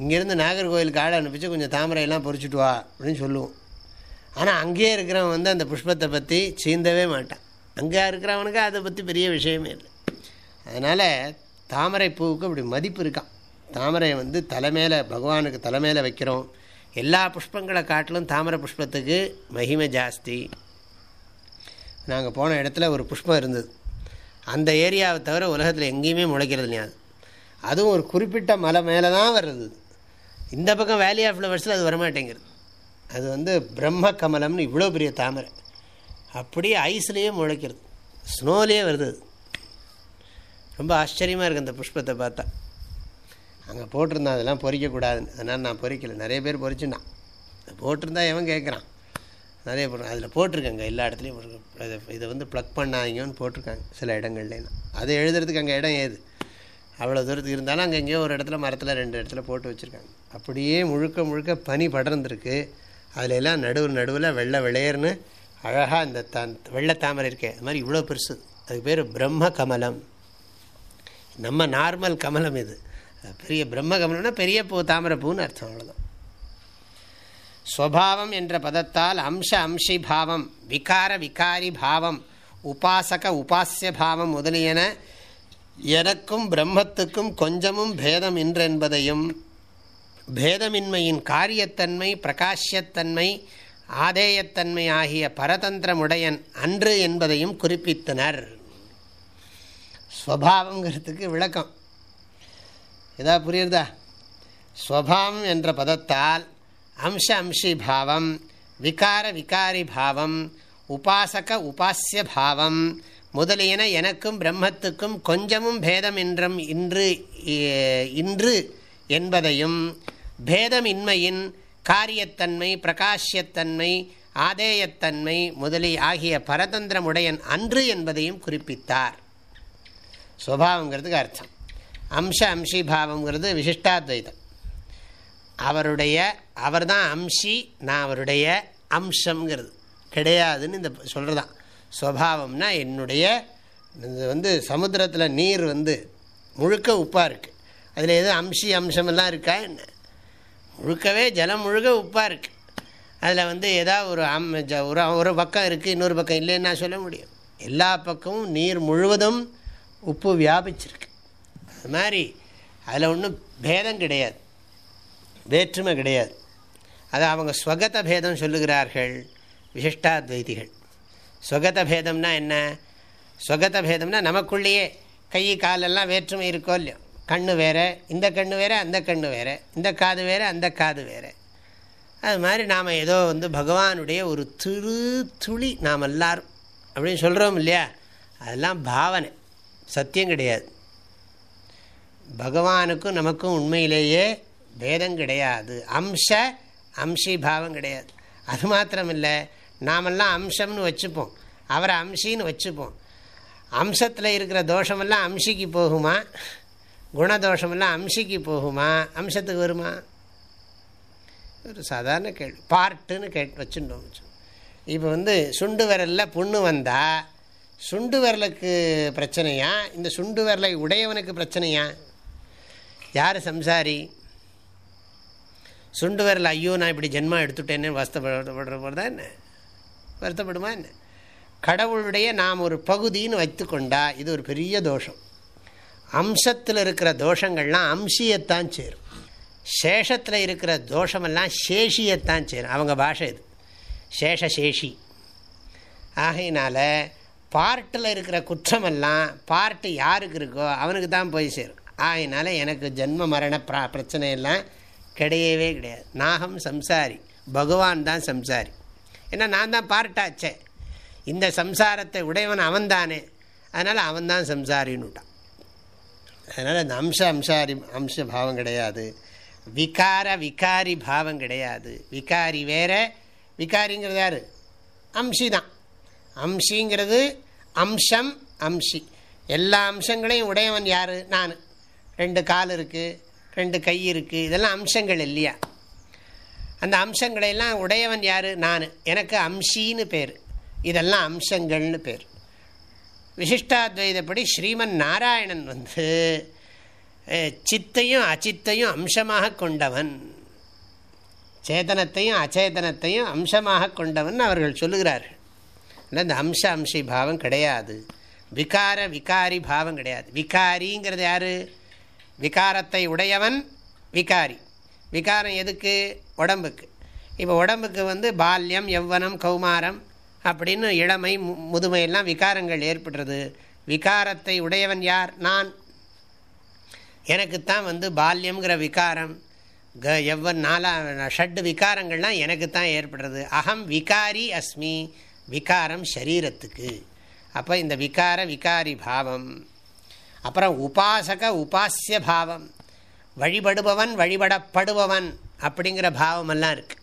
இங்கேருந்து நாகர்கோயிலுக்கு ஆளை அனுப்பிச்சு கொஞ்சம் தாமரையெல்லாம் பொறிச்சுட்டு வா அப்படின்னு சொல்லுவோம். ஆனால் அங்கேயே இருக்கிறவன் வந்து அந்த புஷ்பத்தை பற்றி சீந்தவே மாட்டான். அங்கே இருக்கிறவனுக்கு அதை பற்றி பெரிய விஷயமே இல்லை. அதனால் தாமரை பூவுக்கு அப்படி மதிப்பு இருக்கான். தாமரை வந்து தலைமையில் பகவானுக்கு தலைமையில் வைக்கிறோம். எல்லா புஷ்பங்களை காட்டிலும் தாமரை புஷ்பத்துக்கு மகிமை ஜாஸ்தி. நாங்கள் போன இடத்துல ஒரு புஷ்பம் இருந்தது. அந்த ஏரியாவை தவிர உலகத்தில் எங்கேயுமே முளைக்கிறது இல்லையாது அதுவும் ஒரு குறிப்பிட்ட மலை மேலே தான் வருது இந்த பக்கம் வேலி ஆஃப் ஃப்ளவர்ஸில் அது வரமாட்டேங்கிறது. அது வந்து பிரம்ம கமலம்னு இவ்வளோ பெரிய தாமரை. அப்படியே ஐஸ்லேயே முளைக்கிறது. ஸ்னோலேயே வருது ரொம்ப ஆச்சரியமாக இருக்குது அந்த புஷ்பத்தை பார்த்தா. அங்கே போட்டிருந்தான் அதெல்லாம் பொறிக்கக்கூடாதுன்னு அதனால் நான் பொறிக்கலை. நிறைய பேர் பொறிச்சுனான். போட்டிருந்தா எவன் கேட்குறான் நிறைய போட்டு அதில் போட்டிருக்காங்க. எல்லா இடத்துலையும் இதை இதை வந்து ப்ளக் பண்ணாதீங்கன்னு போட்டிருக்காங்க. சில இடங்கள்லாம் அதை எழுதுறதுக்கு அங்கே இடம் ஏது? அவ்வளோ தூரத்துக்கு இருந்தாலும் அங்கே எங்கேயோ ஒரு இடத்துல மரத்தில் ரெண்டு இடத்துல போட்டு வச்சுருக்காங்க. அப்படியே முழுக்க முழுக்க பனி படர்ந்துருக்கு. அதில் எல்லாம் நடுவு நடுவில் வெள்ளை விளையர்னு அழகாக இந்த த வெள்ளை தாமரை இருக்கே அது மாதிரி இவ்வளோ பெருசு. அதுக்கு பேர் பிரம்ம கமலம். நம்ம நார்மல் கமலம் இது. பெரிய பிரம்ம கமலம்னா பெரிய பூ தாமரை பூன்னு அர்த்தம் அவ்வளோதான் ஸ்வபாவம் என்ற பதத்தால் அம்ச அம்சி பாவம் விகார விகாரி பாவம் உபாசக உபாசிய பாவம் முதலியன எனக்கும் பிரம்மத்துக்கும் கொஞ்சமும் பேதம் என்றென்பதையும் பேதமின்மையின் காரியத்தன்மை பிரகாஷ்யத்தன்மை ஆதேயத்தன்மை ஆகிய பரதந்திரமுடையன் அன்று என்பதையும் குறிப்பித்தனர். ஸ்வபாவங்கிறதுக்கு விளக்கம். எதா புரியுறதா? ஸ்வபாவம் என்ற பதத்தால் அம்ச அம்சி பாவம் விகார விகாரி பாவம் உபாசக உபாசிய பாவம் முதலியன எனக்கும் பிரம்மத்துக்கும் கொஞ்சமும் பேதம் என்றும் இன்று இன்று என்பதையும் பேதமின்மையின் காரியத்தன்மை பிரகாஷ்யத்தன்மை ஆதேயத்தன்மை முதலி ஆகிய பரதந்திரமுடையன் அன்று என்பதையும் குறிப்பித்தார். சுவாவங்கிறதுக்கு அர்த்தம். அம்ச அம்சி பாவங்கிறது விசிஷ்டாத்வைதம். அவருடைய அவர் தான் அம்சி நான் அவருடைய அம்சங்கிறது கிடையாதுன்னு இந்த சொல்கிறதான் ஸ்வபாவம்னா என்னுடைய இது வந்து சமுத்திரத்தில் நீர் வந்து முழுக்க உப்பாக இருக்குது அதில் எதுவும் அம்சி அம்சமெல்லாம் இருக்கா? என்ன முழுக்கவே ஜலம் முழுக்க உப்பாக இருக்குது அதில் வந்து ஏதாவது ஒரு அம் ஒரு ஒரு பக்கம் இருக்குது இன்னொரு பக்கம் இல்லைன்னா சொல்ல முடியும். எல்லா பக்கமும் நீர் முழுவதும் உப்பு வியாபிச்சிருக்கு. அது மாதிரி அதில் ஒன்றும் பேதம் கிடையாது. வேற்றுமை கிடையாது. அது அவங்க ஸ்வகத பேதம் சொல்லுகிறார்கள் விசிஷ்டாத்வைதிகள். ஸ்வகத பேதம்னா என்ன? ஸ்வகத பேதம்னா நமக்குள்ளேயே கை காலெல்லாம் வேற்றுமை இருக்கோ இல்லையோ? கண்ணு வேறு இந்த கண்ணு வேறு அந்த கண்ணு வேறு. இந்த காது வேறு அந்த காது வேறு. அது மாதிரி நாம் ஏதோ வந்து பகவானுடைய ஒரு திரு துளி நாம் எல்லாரும் அப்படின்னு சொல்கிறோம் இல்லையா? அதெல்லாம் பாவனை. சத்தியம் கிடையாது. பகவானுக்கும் நமக்கும் உண்மையிலேயே பேதம் கிடையாது. அம்ச அம்சி பாவம் கிடையாது. அது மாத்திரமில்லை. நாமெல்லாம் அம்சம்னு வச்சுப்போம். அவரை அம்சின்னு வச்சுப்போம். அம்சத்தில் இருக்கிற தோஷமெல்லாம் அம்சிக்கு போகுமா? குணதோஷமெல்லாம் அம்சிக்கு போகுமா? அம்சத்துக்கு வருமா? ஒரு சாதாரண கேள்வி. பார்ட்டுன்னு கேட் வச்சுட்டோம். இப்போ வந்து சுண்டு விரலில் புண்ணு வந்தால் சுண்டு விரலுக்கு பிரச்சனையா? இந்த சுண்டு விரலை உடையவனுக்கு பிரச்சனையா? யார் சம்சாரி? சுண்டு விரல் ஐயோ நான் இப்படி ஜென்மா எடுத்துட்டேன்னு வாஸ்தப்படுற போகிறதா என்ன? வருத்தப்படுமா என்ன? கடவுளுடைய நாம் ஒரு பகுதின்னு வைத்துக்கொண்டா இது ஒரு பெரிய தோஷம். அம்சத்தில் இருக்கிற தோஷங்கள்லாம் அம்சியத்தான் சேரும். சேஷத்தில் இருக்கிற தோஷமெல்லாம் சேஷியத்தான் சேரும். அவங்க பாஷை இது. சேஷசேஷி ஆகையினால் பார்ட்டில் இருக்கிற குற்றமெல்லாம் பார்ட்டு யாருக்கு இருக்கோ அவனுக்கு தான் போய் சேரும். ஆகையினால எனக்கு ஜென்ம மரண பிரா பிரச்சனையெல்லாம் கிடையவே கிடையாது. நாகம் சம்சாரி. பகவான் தான் சம்சாரி. ஏன்னா நான் தான் பார்ட்டாச்சே. இந்த சம்சாரத்தை உடையவன் அவன்தானே. அதனால் அவன் தான் அதனால் அந்த அம்ச அம்சாரி அம்ச பாவம் கிடையாது. விகார விகாரி பாவம் கிடையாது. விகாரி வேற விகாரிங்கிறது யார்? அம்சி தான். அம்சிங்கிறது அம்சம் அம்சி. எல்லா அம்சங்களையும் உடையவன் யார்? நான். ரெண்டு கால் இருக்குது ரெண்டு கை இருக்குது இதெல்லாம் அம்சங்கள் இல்லையா? அந்த அம்சங்களையெல்லாம் உடையவன் யார்? நான். எனக்கு அம்சின்னு பேர். இதெல்லாம் அம்சங்கள்னு பேர். விசிஷ்டாத்வைதப்படி ஸ்ரீமன் நாராயணன் வந்து சித்தையும் அச்சித்தையும் அம்சமாக கொண்டவன். சேதனத்தையும் அச்சேதனத்தையும் அம்சமாக கொண்டவன் அவர்கள் சொல்லுகிறார்கள். இந்த அம்ச அம்சி பாவம் கிடையாது. விகார விகாரி பாவம் கிடையாது. விகாரிங்கிறது யார்? விகாரத்தை உடையவன் விகாரி. விகாரம் எதுக்கு? உடம்புக்கு. இப்போ உடம்புக்கு வந்து பால்யம் எவ்வனம் கௌமாரம் அப்படின்னு இளமை முதுமையெல்லாம் விகாரங்கள் ஏற்படுறது. விகாரத்தை உடையவன் யார்? நான். எனக்குத்தான் வந்து பால்யங்கிற விகாரம் க எவ்வன் நாலா ஷட்டு விகாரங்கள்லாம் எனக்கு தான் ஏற்படுறது. அகம் விகாரி அஸ்மி விகாரம் சரீரத்துக்கு அப்போ இந்த விகார விகாரி பாவம். அப்புறம் உபாசக உபாசிய பாவம். வழிபடுபவன் வழிபடப்படுபவன். அப்படிங்கிற பாவமெல்லாம் இருக்குது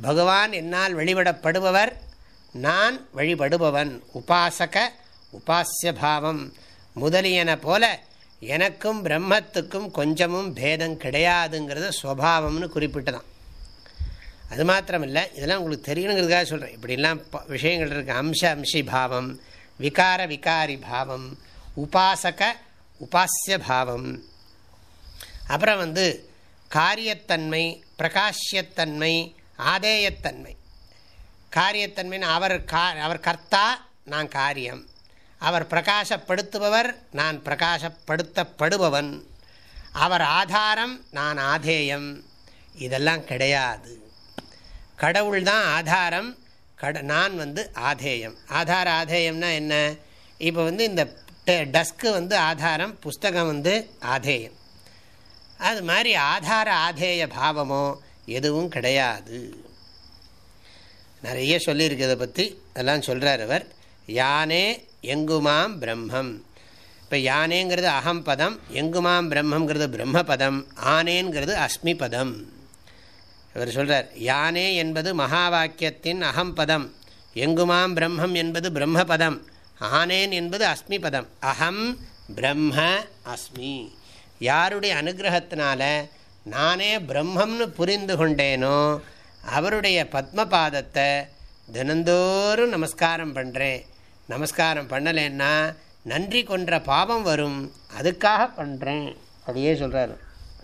பகவான் என்னால் வழிபடப்படுபவர் நான் வழிபடுபவன். உபாசக உபாசிய பாவம். முதலியன போல எனக்கும் பிரம்மத்துக்கும் கொஞ்சமும் பேதம் கிடையாதுங்கிறது சுவாவம்னு குறிப்பிட்டுதான். அது மாத்திரமில்லை இதெல்லாம் உங்களுக்கு தெரியணுங்கிறதுக்காக சொல்கிறேன் இப்படிலாம் விஷயங்கள் இருக்குது அம்ச அம்சி பாவம் விகார விகாரி பாவம் உபாசக உபாசிய பாவம். அப்புறம் வந்து காரியத்தன்மை பிரகாஷ்யத்தன்மை ஆதேயத்தன்மை. காரியத்தன்மைன்னு அவர் கா அவர் கர்த்தா நான் காரியம். அவர் பிரகாசப்படுத்துபவர் நான் பிரகாசப்படுத்தப்படுபவன். அவர் ஆதாரம் நான் ஆதேயம். இதெல்லாம் கிடையாது. கடவுள் தான் ஆதாரம் கட நான் வந்து ஆதேயம். ஆதார ஆதேயம்னா என்ன? இப்போ வந்து இந்த டஸ்க்கு வந்து ஆதாரம் புஸ்தகம் வந்து ஆதேயம். அது மாதிரி ஆதார ஆதேய பாவமோ எதுவும் கிடையாது. நிறைய சொல்லியிருக்கு இதை பற்றி அதெல்லாம் சொல்கிறார் அவர். யானே எங்குமாம் பிரம்மம். இப்போ யானேங்கிறது அகம் பதம் எங்குமாம் பிரம்மங்கிறது பிரம்மபதம் ஆனேங்கிறது அஸ்மி பதம் இவர் சொல்கிறார் யானே என்பது மகா வாக்கியத்தின் அகம் பதம் எங்குமாம் பிரம்மம் என்பது பிரம்மபதம் ஆனேன் என்பது அஸ்மி பதம் அகம் பிரம்ம அஸ்மி. யாருடைய அனுகிரகத்தினால நானே பிரம்மம்னு புரிந்து கொண்டேனோ அவருடைய பத்மபாதத்தை தினந்தோறும் நமஸ்காரம் பண்ணுறேன் நமஸ்காரம் பண்ணலைன்னா நன்றி கொன்ற பாவம் வரும். அதுக்காக பண்ணுறேன் அப்படியே சொல்கிறார்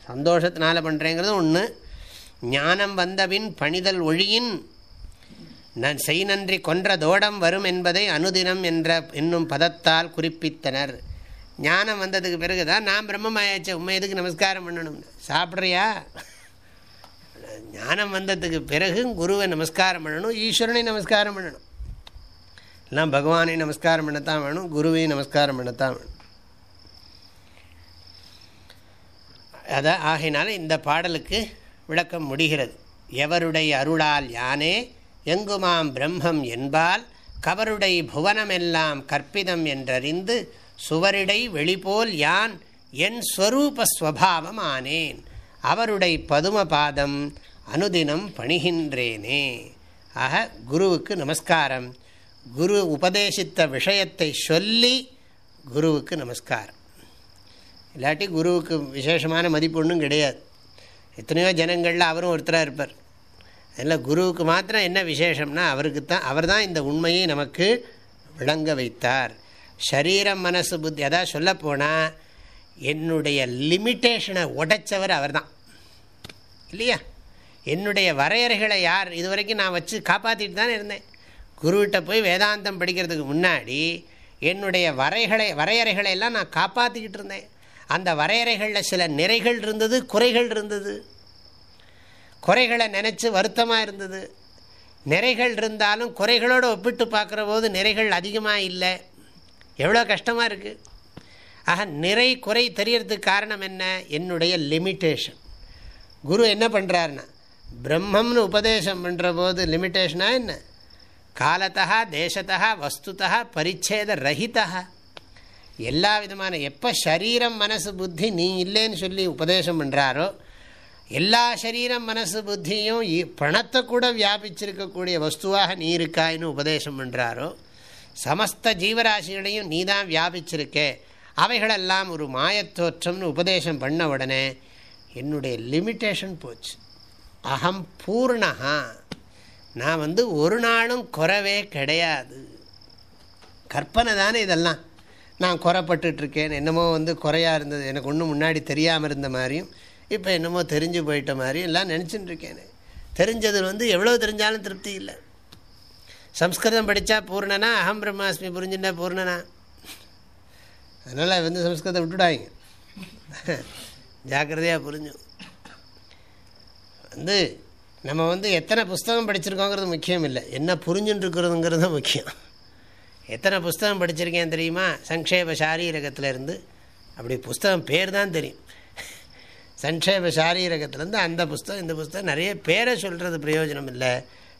சந்தோஷத்தினால பண்ணுறேங்கிறது ஒன்று ஞானம் வந்தபின் பணிதல் ஒழியின் நான் செய் நன்றி கொன்ற தோடம் வரும் என்பதை அனுதினம் என்ற என்னும் பதத்தால் குறிப்பித்தனர். ஞானம் வந்ததுக்கு பிறகு தான் நான் பிரம்மமாயாச்ச உண்மை எதுக்கு நமஸ்காரம் பண்ணணும் சாப்பிட்றியா? ஞானம் வந்ததுக்கு பிறகு குருவை நமஸ்காரம் பண்ணணும் ஈஸ்வரனை நமஸ்காரம் பண்ணணும். எல்லாம் பகவானை நமஸ்காரம் பண்ணத்தான் வேணும் குருவை நமஸ்காரம் பண்ணத்தான் வேணும். அதான் ஆகையினால இந்த பாடலுக்கு விளக்கம் முடிகிறது. எவருடைய அருளால் யானே எங்குமாம் பிரம்மம் என்பால் கவருடை புவனமெல்லாம் கற்பிதம் என்றறிந்து சுவரிடை வெளிபோல் யான் என் ஸ்வரூபஸ்வபாவம் ஆனேன் அவருடைய பதும பாதம் அனுதினம் பணிகின்றேனே. ஆக குருவுக்கு நமஸ்காரம். குரு உபதேசித்த விஷயத்தை சொல்லி குருவுக்கு நமஸ்காரம். இல்லாட்டி குருவுக்கு விசேஷமான மதிப்பு ஒன்றும் கிடையாது. எத்தனையோ ஜனங்களில் அவரும் ஒருத்தராக இருப்பார். அதில் குருவுக்கு மாத்திரம் என்ன விசேஷம்னா அவருக்கு தான் அவர் தான் இந்த உண்மையை நமக்கு விளங்க வைத்தார். சரீரம் மனசு புத்தி அதாவது சொல்லப்போனால் என்னுடைய லிமிட்டேஷனை உடைச்சவர் அவர் தான் இல்லையா? என்னுடைய வரையறைகளை யார் இது வரைக்கும் நான் வச்சு காப்பாற்றிட்டு தானே இருந்தேன். குருவிட்ட போய் வேதாந்தம் படிக்கிறதுக்கு முன்னாடி என்னுடைய வரைகளை வரையறைகளை எல்லாம் நான் காப்பாற்றிக்கிட்டு இருந்தேன். அந்த வரையறைகளில் சில நிறைகள் இருந்தது குறைகள் இருந்தது. குறைகளை நினச்சி வருத்தமாக இருந்தது. நிறைகள் இருந்தாலும் குறைகளோடு ஒப்பிட்டு பார்க்குற போது நிறைகள் அதிகமாக இல்லை. எவ்வளோ கஷ்டமாக இருக்குது ஆக நிறை குறை தெரியறதுக்கு காரணம் என்ன? என்னுடைய லிமிட்டேஷன் குரு என்ன பண்ணுறாருன்னா பிரம்மம்னு உபதேசம் பண்ணுற போது லிமிட்டேஷனாக என்ன? காலத்தா தேசத்தா வஸ்துதா பரிச்சேத ரஹிதா எல்லா விதமான எப்போ சரீரம் மனசு புத்தி நீ இல்லைன்னு சொல்லி உபதேசம் பண்ணுறாரோ எல்லா சரீரம் மனசு புத்தியும் பணத்தை கூட வியாபிச்சிருக்கக்கூடிய வஸ்துவாக நீ இருக்காயின்னு உபதேசம் பண்ணுறாரோ சமஸ்த ஜீவராசிகளையும் நீ தான் வியாபிச்சிருக்கே. அவைகளெல்லாம் ஒரு மாயத்தோற்றம்னு உபதேசம் பண்ண உடனே என்னுடைய லிமிட்டேஷன் போச்சு. அகம் பூர்ணகா நான் வந்து ஒரு நாளும் குறவே கிடையாது. கற்பனை தானே இதெல்லாம். நான் குறைப்பட்டுருக்கேன் என்னமோ வந்து குறையாக இருந்தது. எனக்கு ஒன்றும் முன்னாடி தெரியாமல் இருந்த மாதிரியும் இப்போ என்னமோ தெரிஞ்சு போயிட்ட மாதிரியும் எல்லாம் நினச்சிட்டுருக்கேன் தெரிஞ்சது வந்து எவ்வளோ தெரிஞ்சாலும் திருப்தி இல்லை. சம்ஸ்கிருதம் படித்தா பூர்ணனா? அகம் பிரம்மாஸ்மி புரிஞ்சுட்டா பூர்ணனா? அதனால் வந்து சம்ஸ்கிருதம் விட்டுடாங்க ஜாக்கிரதையாக புரிஞ்சும் வந்து நம்ம வந்து எத்தனை புஸ்தகம் படிச்சிருக்கோங்கிறது முக்கியம் இல்லை என்ன புரிஞ்சுட்டுருக்கிறதுங்கிறது முக்கியம். எத்தனை புஸ்தகம் படிச்சிருக்கேன் தெரியுமா? சங்கேப சாரீரகத்திலேருந்து. அப்படி புஸ்தகம் பேர் தான் தெரியும். சங்கேப சாரீரகத்திலேருந்து அந்த புஸ்தகம் இந்த புஸ்தகம் நிறைய பேரை சொல்கிறது பிரயோஜனம் இல்லை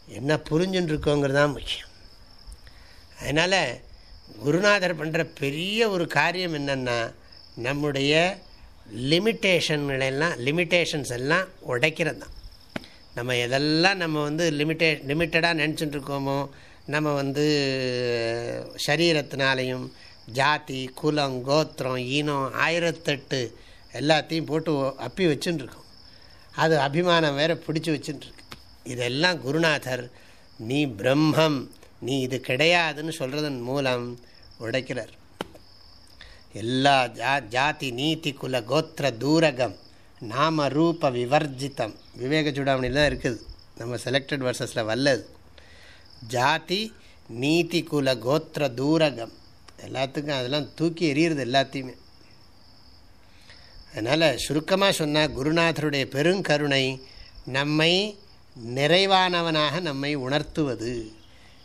என்ன புரிஞ்சுன்னு இருக்கோங்கிறது தான் முக்கியம். அதனால் குருநாதர் பண்ணுற பெரிய ஒரு காரியம் என்னென்னா நம்முடைய லிமிட்டேஷன்களெல்லாம் லிமிட்டேஷன்ஸ் எல்லாம் உடைக்கிறது தான். நம்ம எதெல்லாம் நம்ம வந்து லிமிட்டே லிமிட்டடாக நினச்சிட்டு இருக்கோமோ நம்ம வந்து சரீரத்தினாலையும் ஜாதி குலம் கோத்திரம் ஈனம் ஆயிரத்தெட்டு எல்லாத்தையும் போட்டு அப்பி வச்சுட்டுருக்கோம் அது அபிமானம் வேறு பிடிச்சி வச்சுட்டுருக்கு இதெல்லாம் குருநாதர் நீ பிரம்மம் நீ இது கிடையாதுன்னு சொல்கிறதன் மூலம் உடைக்கிறார். எல்லா ஜா ஜாதி நீதி குல கோத்திர தூரகம் நாம ரூப விவர்ஜிதம். விவேக சூடாமணியில் தான் இருக்குது. நம்ம செலக்டட் வர்சஸில் வல்லது. ஜாதி நீதி குல கோத்திர தூரகம். எல்லாத்துக்கும் அதெல்லாம் தூக்கி எறிகிறது எல்லாத்தையுமே. அதனால் சுருக்கமாக சொன்னால் குருநாதருடைய பெருங்கருணை நம்மை நிறைவானவனாக நம்மை உணர்த்துவது.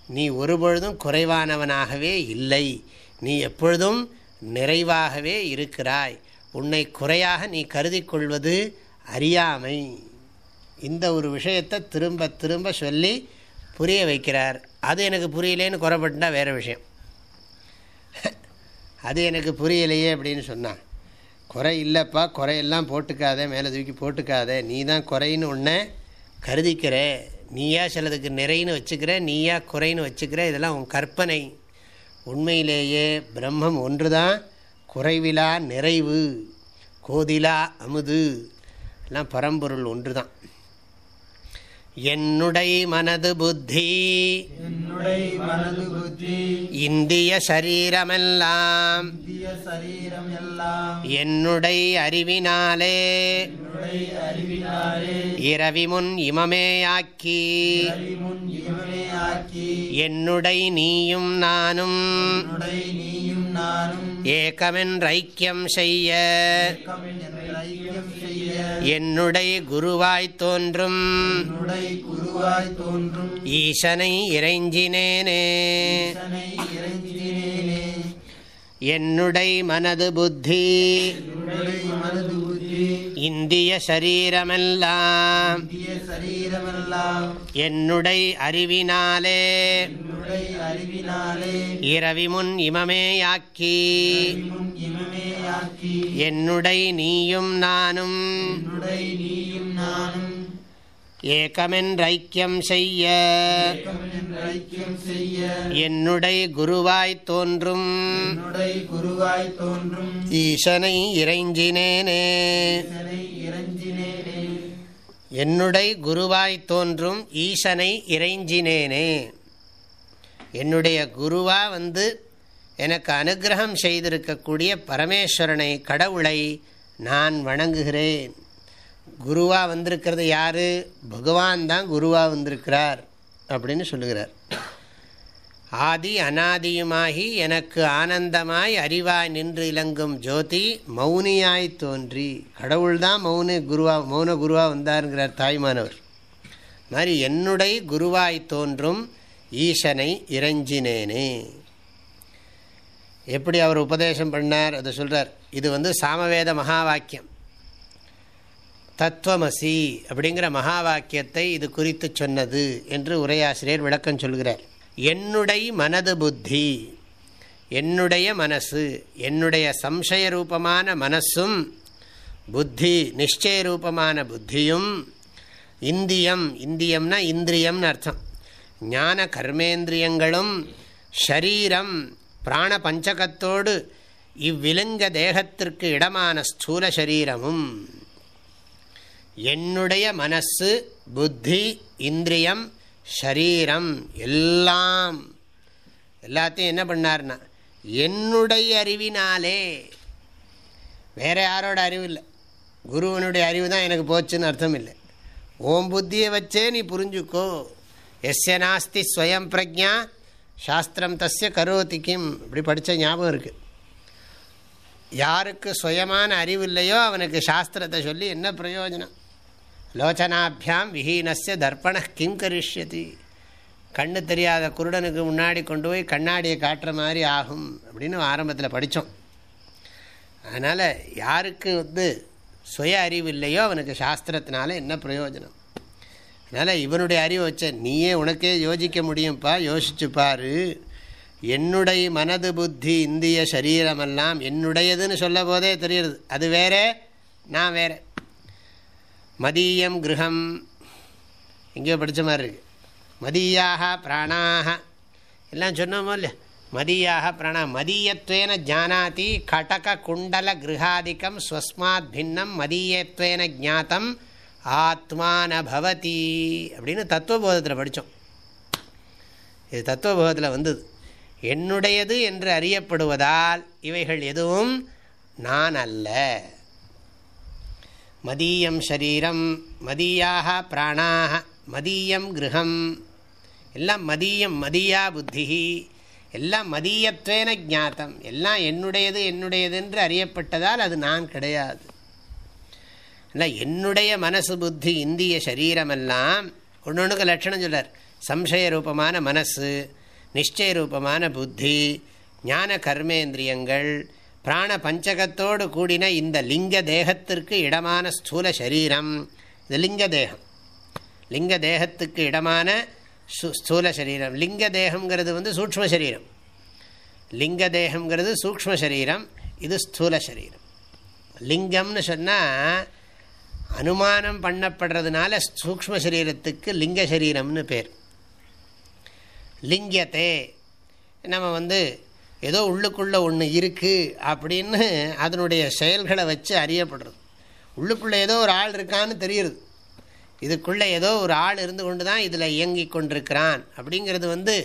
நீ ஒருபொழுதும் குறைவானவனாகவே இல்லை. நீ எப்பொழுதும் நிறைவாகவே இருக்கிறாய். உன்னை குறையாக நீ கருதி கொள்வது அறியாமை. இந்த ஒரு விஷயத்தை திரும்ப திரும்ப சொல்லி புரிய வைக்கிறார். அது எனக்கு புரியலேன்னு குறைப்பட்டுனா வேறு விஷயம். அது எனக்கு புரியலையே அப்படின்னு சொன்னான் குறை இல்லைப்பா குறையெல்லாம் போட்டுக்காதே மேலே தூக்கி போட்டுக்காதே நீ தான் குறைன்னு ஒன்றை கருதிக்கிற நீயா சிலதுக்கு நிறைன்னு வச்சுக்கிற நீயா குறைன்னு வச்சுக்கிற இதெல்லாம் உன் கற்பனை. உண்மையிலேயே பிரம்மம் ஒன்று தான் குறைவிலா நிறைவு கோதிலா அமுது. எல்லாம் பரம்பொருள் ஒன்று தான் என்னுடைய மனது புத்தி. என்னுடைய மனது புத்தி. இந்திய சரீரமெல்லாம். என்னுடைய அறிவினாலே. இரவி முன் இமமேயாக்கி என்னுடைய நீயும் நானும். ஏகமென்றைக்கியம் செய்ய. என்னுடைய குருவாய் தோன்றும். ஈசனை இறைஞ்சினேனே. என்னுடைய மனது புத்தி. இந்திய சரீரமெல்லாம் என்னுடைய அறிவினாலே இரவி முன் இமமேயாக்கி என்னுடைய நீயும் நானும் ஏகமென்றைக்கியம் செய்ய. செய்ய என்னுடைய குருவாய் தோன்றும். குருவாய் தோன்றும் ஈசனை இறைஞ்சினேனே ஈசனை இறைஞ்சினேனே. என்னுடைய குருவாய் தோன்றும் ஈசனை இறைஞ்சினேனே. என்னுடைய குருவா வந்து எனக்கு அனுகிரகம் செய்திருக்கக்கூடிய பரமேஸ்வரனை கடவுளை நான் வணங்குகிறேன். குருவாக வந்திருக்கிறது யார்? பகவான் தான் குருவாக வந்திருக்கிறார் அப்படின்னு சொல்லுகிறார். ஆதி அனாதியுமாகி எனக்கு ஆனந்தமாய் அறிவாய் நின்று இலங்கும் ஜோதி மௌனியாய் தோன்றி. கடவுள்தான் மௌன குருவா மௌன குருவா வந்தாருங்கிறார் தாய்மானவர். மாதிரி என்னுடைய குருவாய் தோன்றும் ஈசனை இறைஞ்சினேனே. எப்படி அவர் உபதேசம் பண்ணார் அதை சொல்கிறார் இது வந்து சாமவேத மகா வாக்கியம் தத்துவமசி அப்படிங்கிற மகா வாக்கியத்தை இது குறித்து சொன்னது என்று உரையாசிரியர் விளக்கம் சொல்கிறார். என்னுடைய மனது புத்தி என்னுடைய மனசு என்னுடைய சம்சய ரூபமான மனசும் புத்தி நிச்சய ரூபமான புத்தியும் இந்தியம் இந்தியம்னா இந்திரியம்னு அர்த்தம். ஞான கர்மேந்திரியங்களும் ஷரீரம் பிராண பஞ்சகத்தோடு இவ்விலங்க தேகத்திற்கு இடமான ஸ்தூல சரீரமும் என்னுடைய மனசு புத்தி இந்திரியம் ஷரீரம் எல்லாம். எல்லாத்தையும் என்ன பண்ணார்னா என்னுடைய அறிவினாலே. வேறு யாரோட அறிவு இல்லை. குருவனுடைய அறிவு தான் எனக்கு போச்சுன்னு அர்த்தம் இல்லை. ஓம் புத்தியை வச்சே நீ புரிஞ்சுக்கோ. எஸ்ய நாஸ்தி ஸ்வயம் பிரஜா சாஸ்திரம் தஸ்ய கரோதி கிம். இப்படி படித்த ஞாபகம் இருக்குது யாருக்கு சுயமான அறிவு இல்லையோ அவனுக்கு சாஸ்திரத்தை சொல்லி என்ன பிரயோஜனம்? லோச்சனாபியாம் விஹீனஸ்ய தர்ப்பண கிம் கரிஷ்யதி? கண்ணு தெரியாத குருடனுக்கு முன்னாடி கொண்டு போய் கண்ணாடியை காட்டுற மாதிரி ஆகும் அப்படின்னு ஆரம்பத்தில் படித்தோம் அதனால் யாருக்கு வந்து சுய அறிவு இல்லையோ அவனுக்கு சாஸ்திரத்தினால என்ன பிரயோஜனம்? அதனால் இவனுடைய அறிவை வச்ச நீயே உனக்கே யோசிக்க முடியும்ப்பா யோசிச்சு பாரு. என்னுடைய மனது புத்தி இந்திய சரீரமெல்லாம் என்னுடையதுன்னு சொல்ல போதே தெரியுது. அது வேறே நான் வேறே. மதியம் கிரகம் எங்கேயோ படித்த மாதிரி இருக்கு. மதியாக பிராணாக. எல்லாம் சொன்னோமோ இல்லையா? மதியாக பிராணா. மதீயத்வேன ஜானாதி கடக குண்டல கிரகாதிக்கம் ஸ்வஸ்மாத் பின்னம் மதீயத்வேன ஜாத்தம் ஆத்மான பவதி. அப்படின்னு தத்துவபோதத்தில் படித்தோம் இது தத்துவபோதத்தில் வந்தது. என்னுடையது என்று அறியப்படுவதால் இவைகள் எதுவும் நான் அல்ல. மதீயம் ஷரீரம் மதீயாக பிராணாக மதீயம் கிரகம். எல்லாம் மதீயம் மதியா புத்தி. எல்லாம் மதீயத்வேன ஜாத்தம். எல்லாம் என்னுடையது என்னுடையது என்று அறியப்பட்டதால் அது நான் கிடையாது. இல்லை என்னுடைய மனசு புத்தி இந்திய சரீரமெல்லாம் ஒன்று ஒன்றுக்கு லட்சணம் சொல்லார் சம்சய ரூபமான மனசு நிச்சய ரூபமான புத்தி ஞான கர்மேந்திரியங்கள் பிராண பஞ்சகத்தோடு கூடின இந்த லிங்க தேகத்திற்கு இடமான ஸ்தூல சரீரம். இது லிங்க தேகம் லிங்க தேகத்துக்கு இடமான ஸ்தூல சரீரம். லிங்க தேகங்கிறது வந்து சூக்ம சரீரம். லிங்க தேகங்கிறது சூக்ம சரீரம். இது ஸ்தூல சரீரம். லிங்கம்னு சொன்னால் அனுமானம் பண்ணப்படுறதுனால சூக்ம சரீரத்துக்கு லிங்க சரீரம்னு பேர். லிங்கத்தே. நம்ம வந்து ஏதோ உள்ளுக்குள்ளே ஒன்று இருக்குது அப்படின்னு அதனுடைய செயல்களை வச்சு அறியப்படுறது. உள்ளுக்குள்ளே ஏதோ ஒரு ஆள் இருக்கான்னு தெரியுது. இதுக்குள்ளே ஏதோ ஒரு ஆள் இருந்து கொண்டு தான் இதில் இயங்கி கொண்டிருக்கிறான் அப்படிங்கிறது வந்து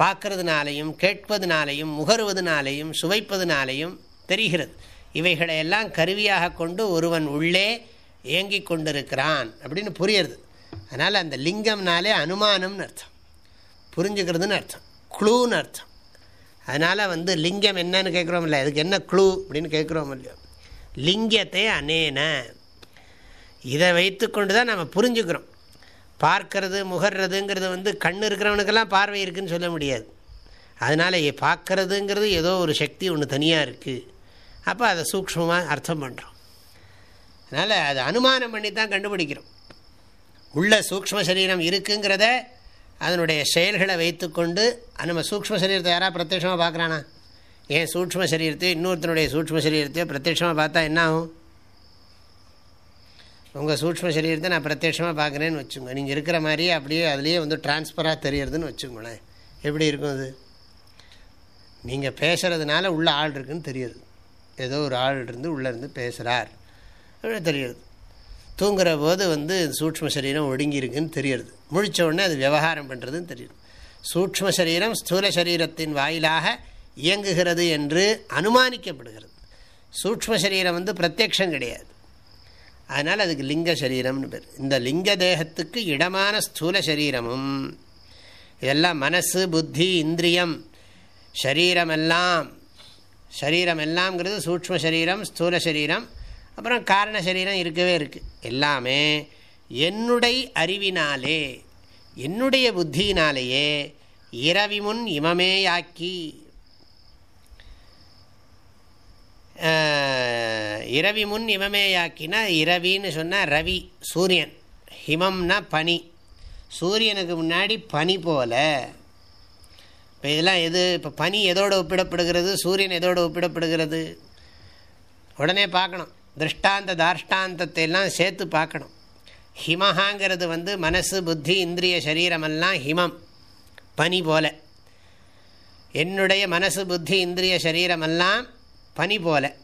பார்க்கறதுனாலையும் கேட்பதுனாலையும் முகருவதனாலையும் சுவைப்பதுனாலையும் தெரிகிறது. இவைகளை எல்லாம் கருவியாக கொண்டு ஒருவன் உள்ளே இயங்கி கொண்டிருக்கிறான் அப்படின்னு புரியுறது அதனால் அந்த லிங்கம்னாலே அனுமானம்னு அர்த்தம். புரிஞ்சுக்கிறதுன்னு அர்த்தம். க்ளூன்னு அர்த்தம். அதனால் வந்து லிங்கம் என்னன்னு கேட்குறோம் இல்லையா அதுக்கு என்ன க்ளூ அப்படின்னு கேட்குறோம் இல்லையோ லிங்கத்தை அனேன இதை வைத்து கொண்டு தான் நம்ம புரிஞ்சுக்கிறோம். பார்க்கறது முகர்றதுங்கிறது வந்து கண் இருக்கிறவனுக்கெல்லாம் பார்வை இருக்குதுன்னு சொல்ல முடியாது. அதனால் பார்க்கறதுங்கிறது ஏதோ ஒரு சக்தி ஒன்று தனியாக இருக்குது அப்போ அதை சூக்மமாக அர்த்தம் பண்ணுறோம் அதனால் அதை அனுமானம் பண்ணி தான் கண்டுபிடிக்கிறோம். உள்ள சூக்ம சரீரம் இருக்குங்கிறத அதனுடைய செயல்களை வைத்துக்கொண்டு நம்ம சூக்ம சரீரத்தை யாராவது பிரத்யட்சமாக பார்க்குறானா? ஏன் சூக்ம சரீரத்தையோ இன்னொருத்தனுடைய சூக்ம சரீரத்தையோ பிரத்யட்சமாக பார்த்தா என்ன ஆகும் உங்கள் சூக்ம சரீரத்தை நான் பிரத்யட்சமாக பார்க்குறேன்னு வச்சுங்க. நீங்கள் இருக்கிற மாதிரியே அப்படியே அதுலேயே வந்து டிரான்ஸ்ஃபராக தெரியறதுன்னு வச்சுக்கோங்களேன் எப்படி இருக்கும் அது? நீங்கள் பேசுகிறதுனால உள்ளே ஆள் இருக்குன்னு தெரியுது. ஏதோ ஒரு ஆள் இருந்து உள்ளேருந்து பேசுகிறார் அப்படின்னு தெரியுது. தூங்குற போது வந்து சூக்ம சரீரம் ஒடுங்கி இருக்குன்னு முழிச்ச முழித்த உடனே அது விவகாரம் பண்ணுறதுன்னு தெரியும். சூக்ம சரீரம் ஸ்தூல சரீரத்தின் வாயிலாக இயங்குகிறது என்று அனுமானிக்கப்படுகிறது. சூக்ம சரீரம் வந்து பிரத்யக்ஷம் கிடையாது. அதனால் அதுக்கு லிங்க சரீரம்னு பேர். இந்த லிங்க தேகத்துக்கு இடமான ஸ்தூல சரீரமும் இதெல்லாம் மனசு புத்தி இந்திரியம் சரீரமெல்லாம் சரீரம் எல்லாம்ங்கிறது சூக்ம சரீரம் ஸ்தூல சரீரம் அப்புறம் காரண சரீரம் இருக்கவே இருக்குது எல்லாமே என்னுடைய அறிவினாலே என்னுடைய புத்தியினாலேயே இரவி முன் இமமேயாக்கி இரவி முன் இமமேயாக்கினா இரவின்னு சொன்னால் ரவி சூரியன். ஹிமம்னா பனி. சூரியனுக்கு முன்னாடி பனி போல. இப்போ இதெல்லாம் எது இப்போ பனி எதோடு ஒப்பிடப்படுகிறது சூரியன் எதோடு ஒப்பிடப்படுகிறது? உடனே பார்க்கணும். திருஷ்டாந்த தாஷ்டாந்தத்தை எல்லாம் சேர்த்து பார்க்கணும். ஹிமஹாங்கிறது வந்து மனசு புத்தி இந்திரிய சரீரமெல்லாம் ஹிமம். பனி போல. என்னுடைய மனசு புத்தி இந்திரிய சரீரமெல்லாம் பனி போல.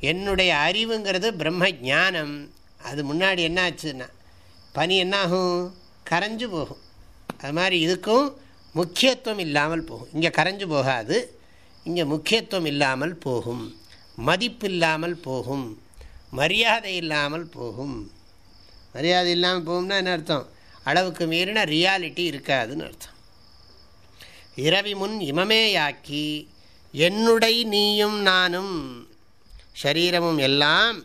என்னுடைய அறிவுங்கிறது பிரம்ம ஜானம் அது முன்னாடி என்ன ஆச்சுன்னா பனி என்னாகும்? கரைஞ்சு போகும். அது மாதிரி இதுக்கும் முக்கியத்துவம் இல்லாமல் போகும். இங்கே கரைஞ்சு போகாது. இங்கே முக்கியத்துவம் இல்லாமல் போகும். மதிப்பு இல்லாமல் போகும். மரியாதை இல்லாமல் போகும். மரியாதை இல்லாமல் போகும்னா என்ன அர்த்தம்? அளவுக்கு மீறின ரியாலிட்டி இருக்காதுன்னு அர்த்தம். இரவி முன் இமமேயாக்கி என்னுடை நீயும் நானும் ஷரீரமும் எல்லாம்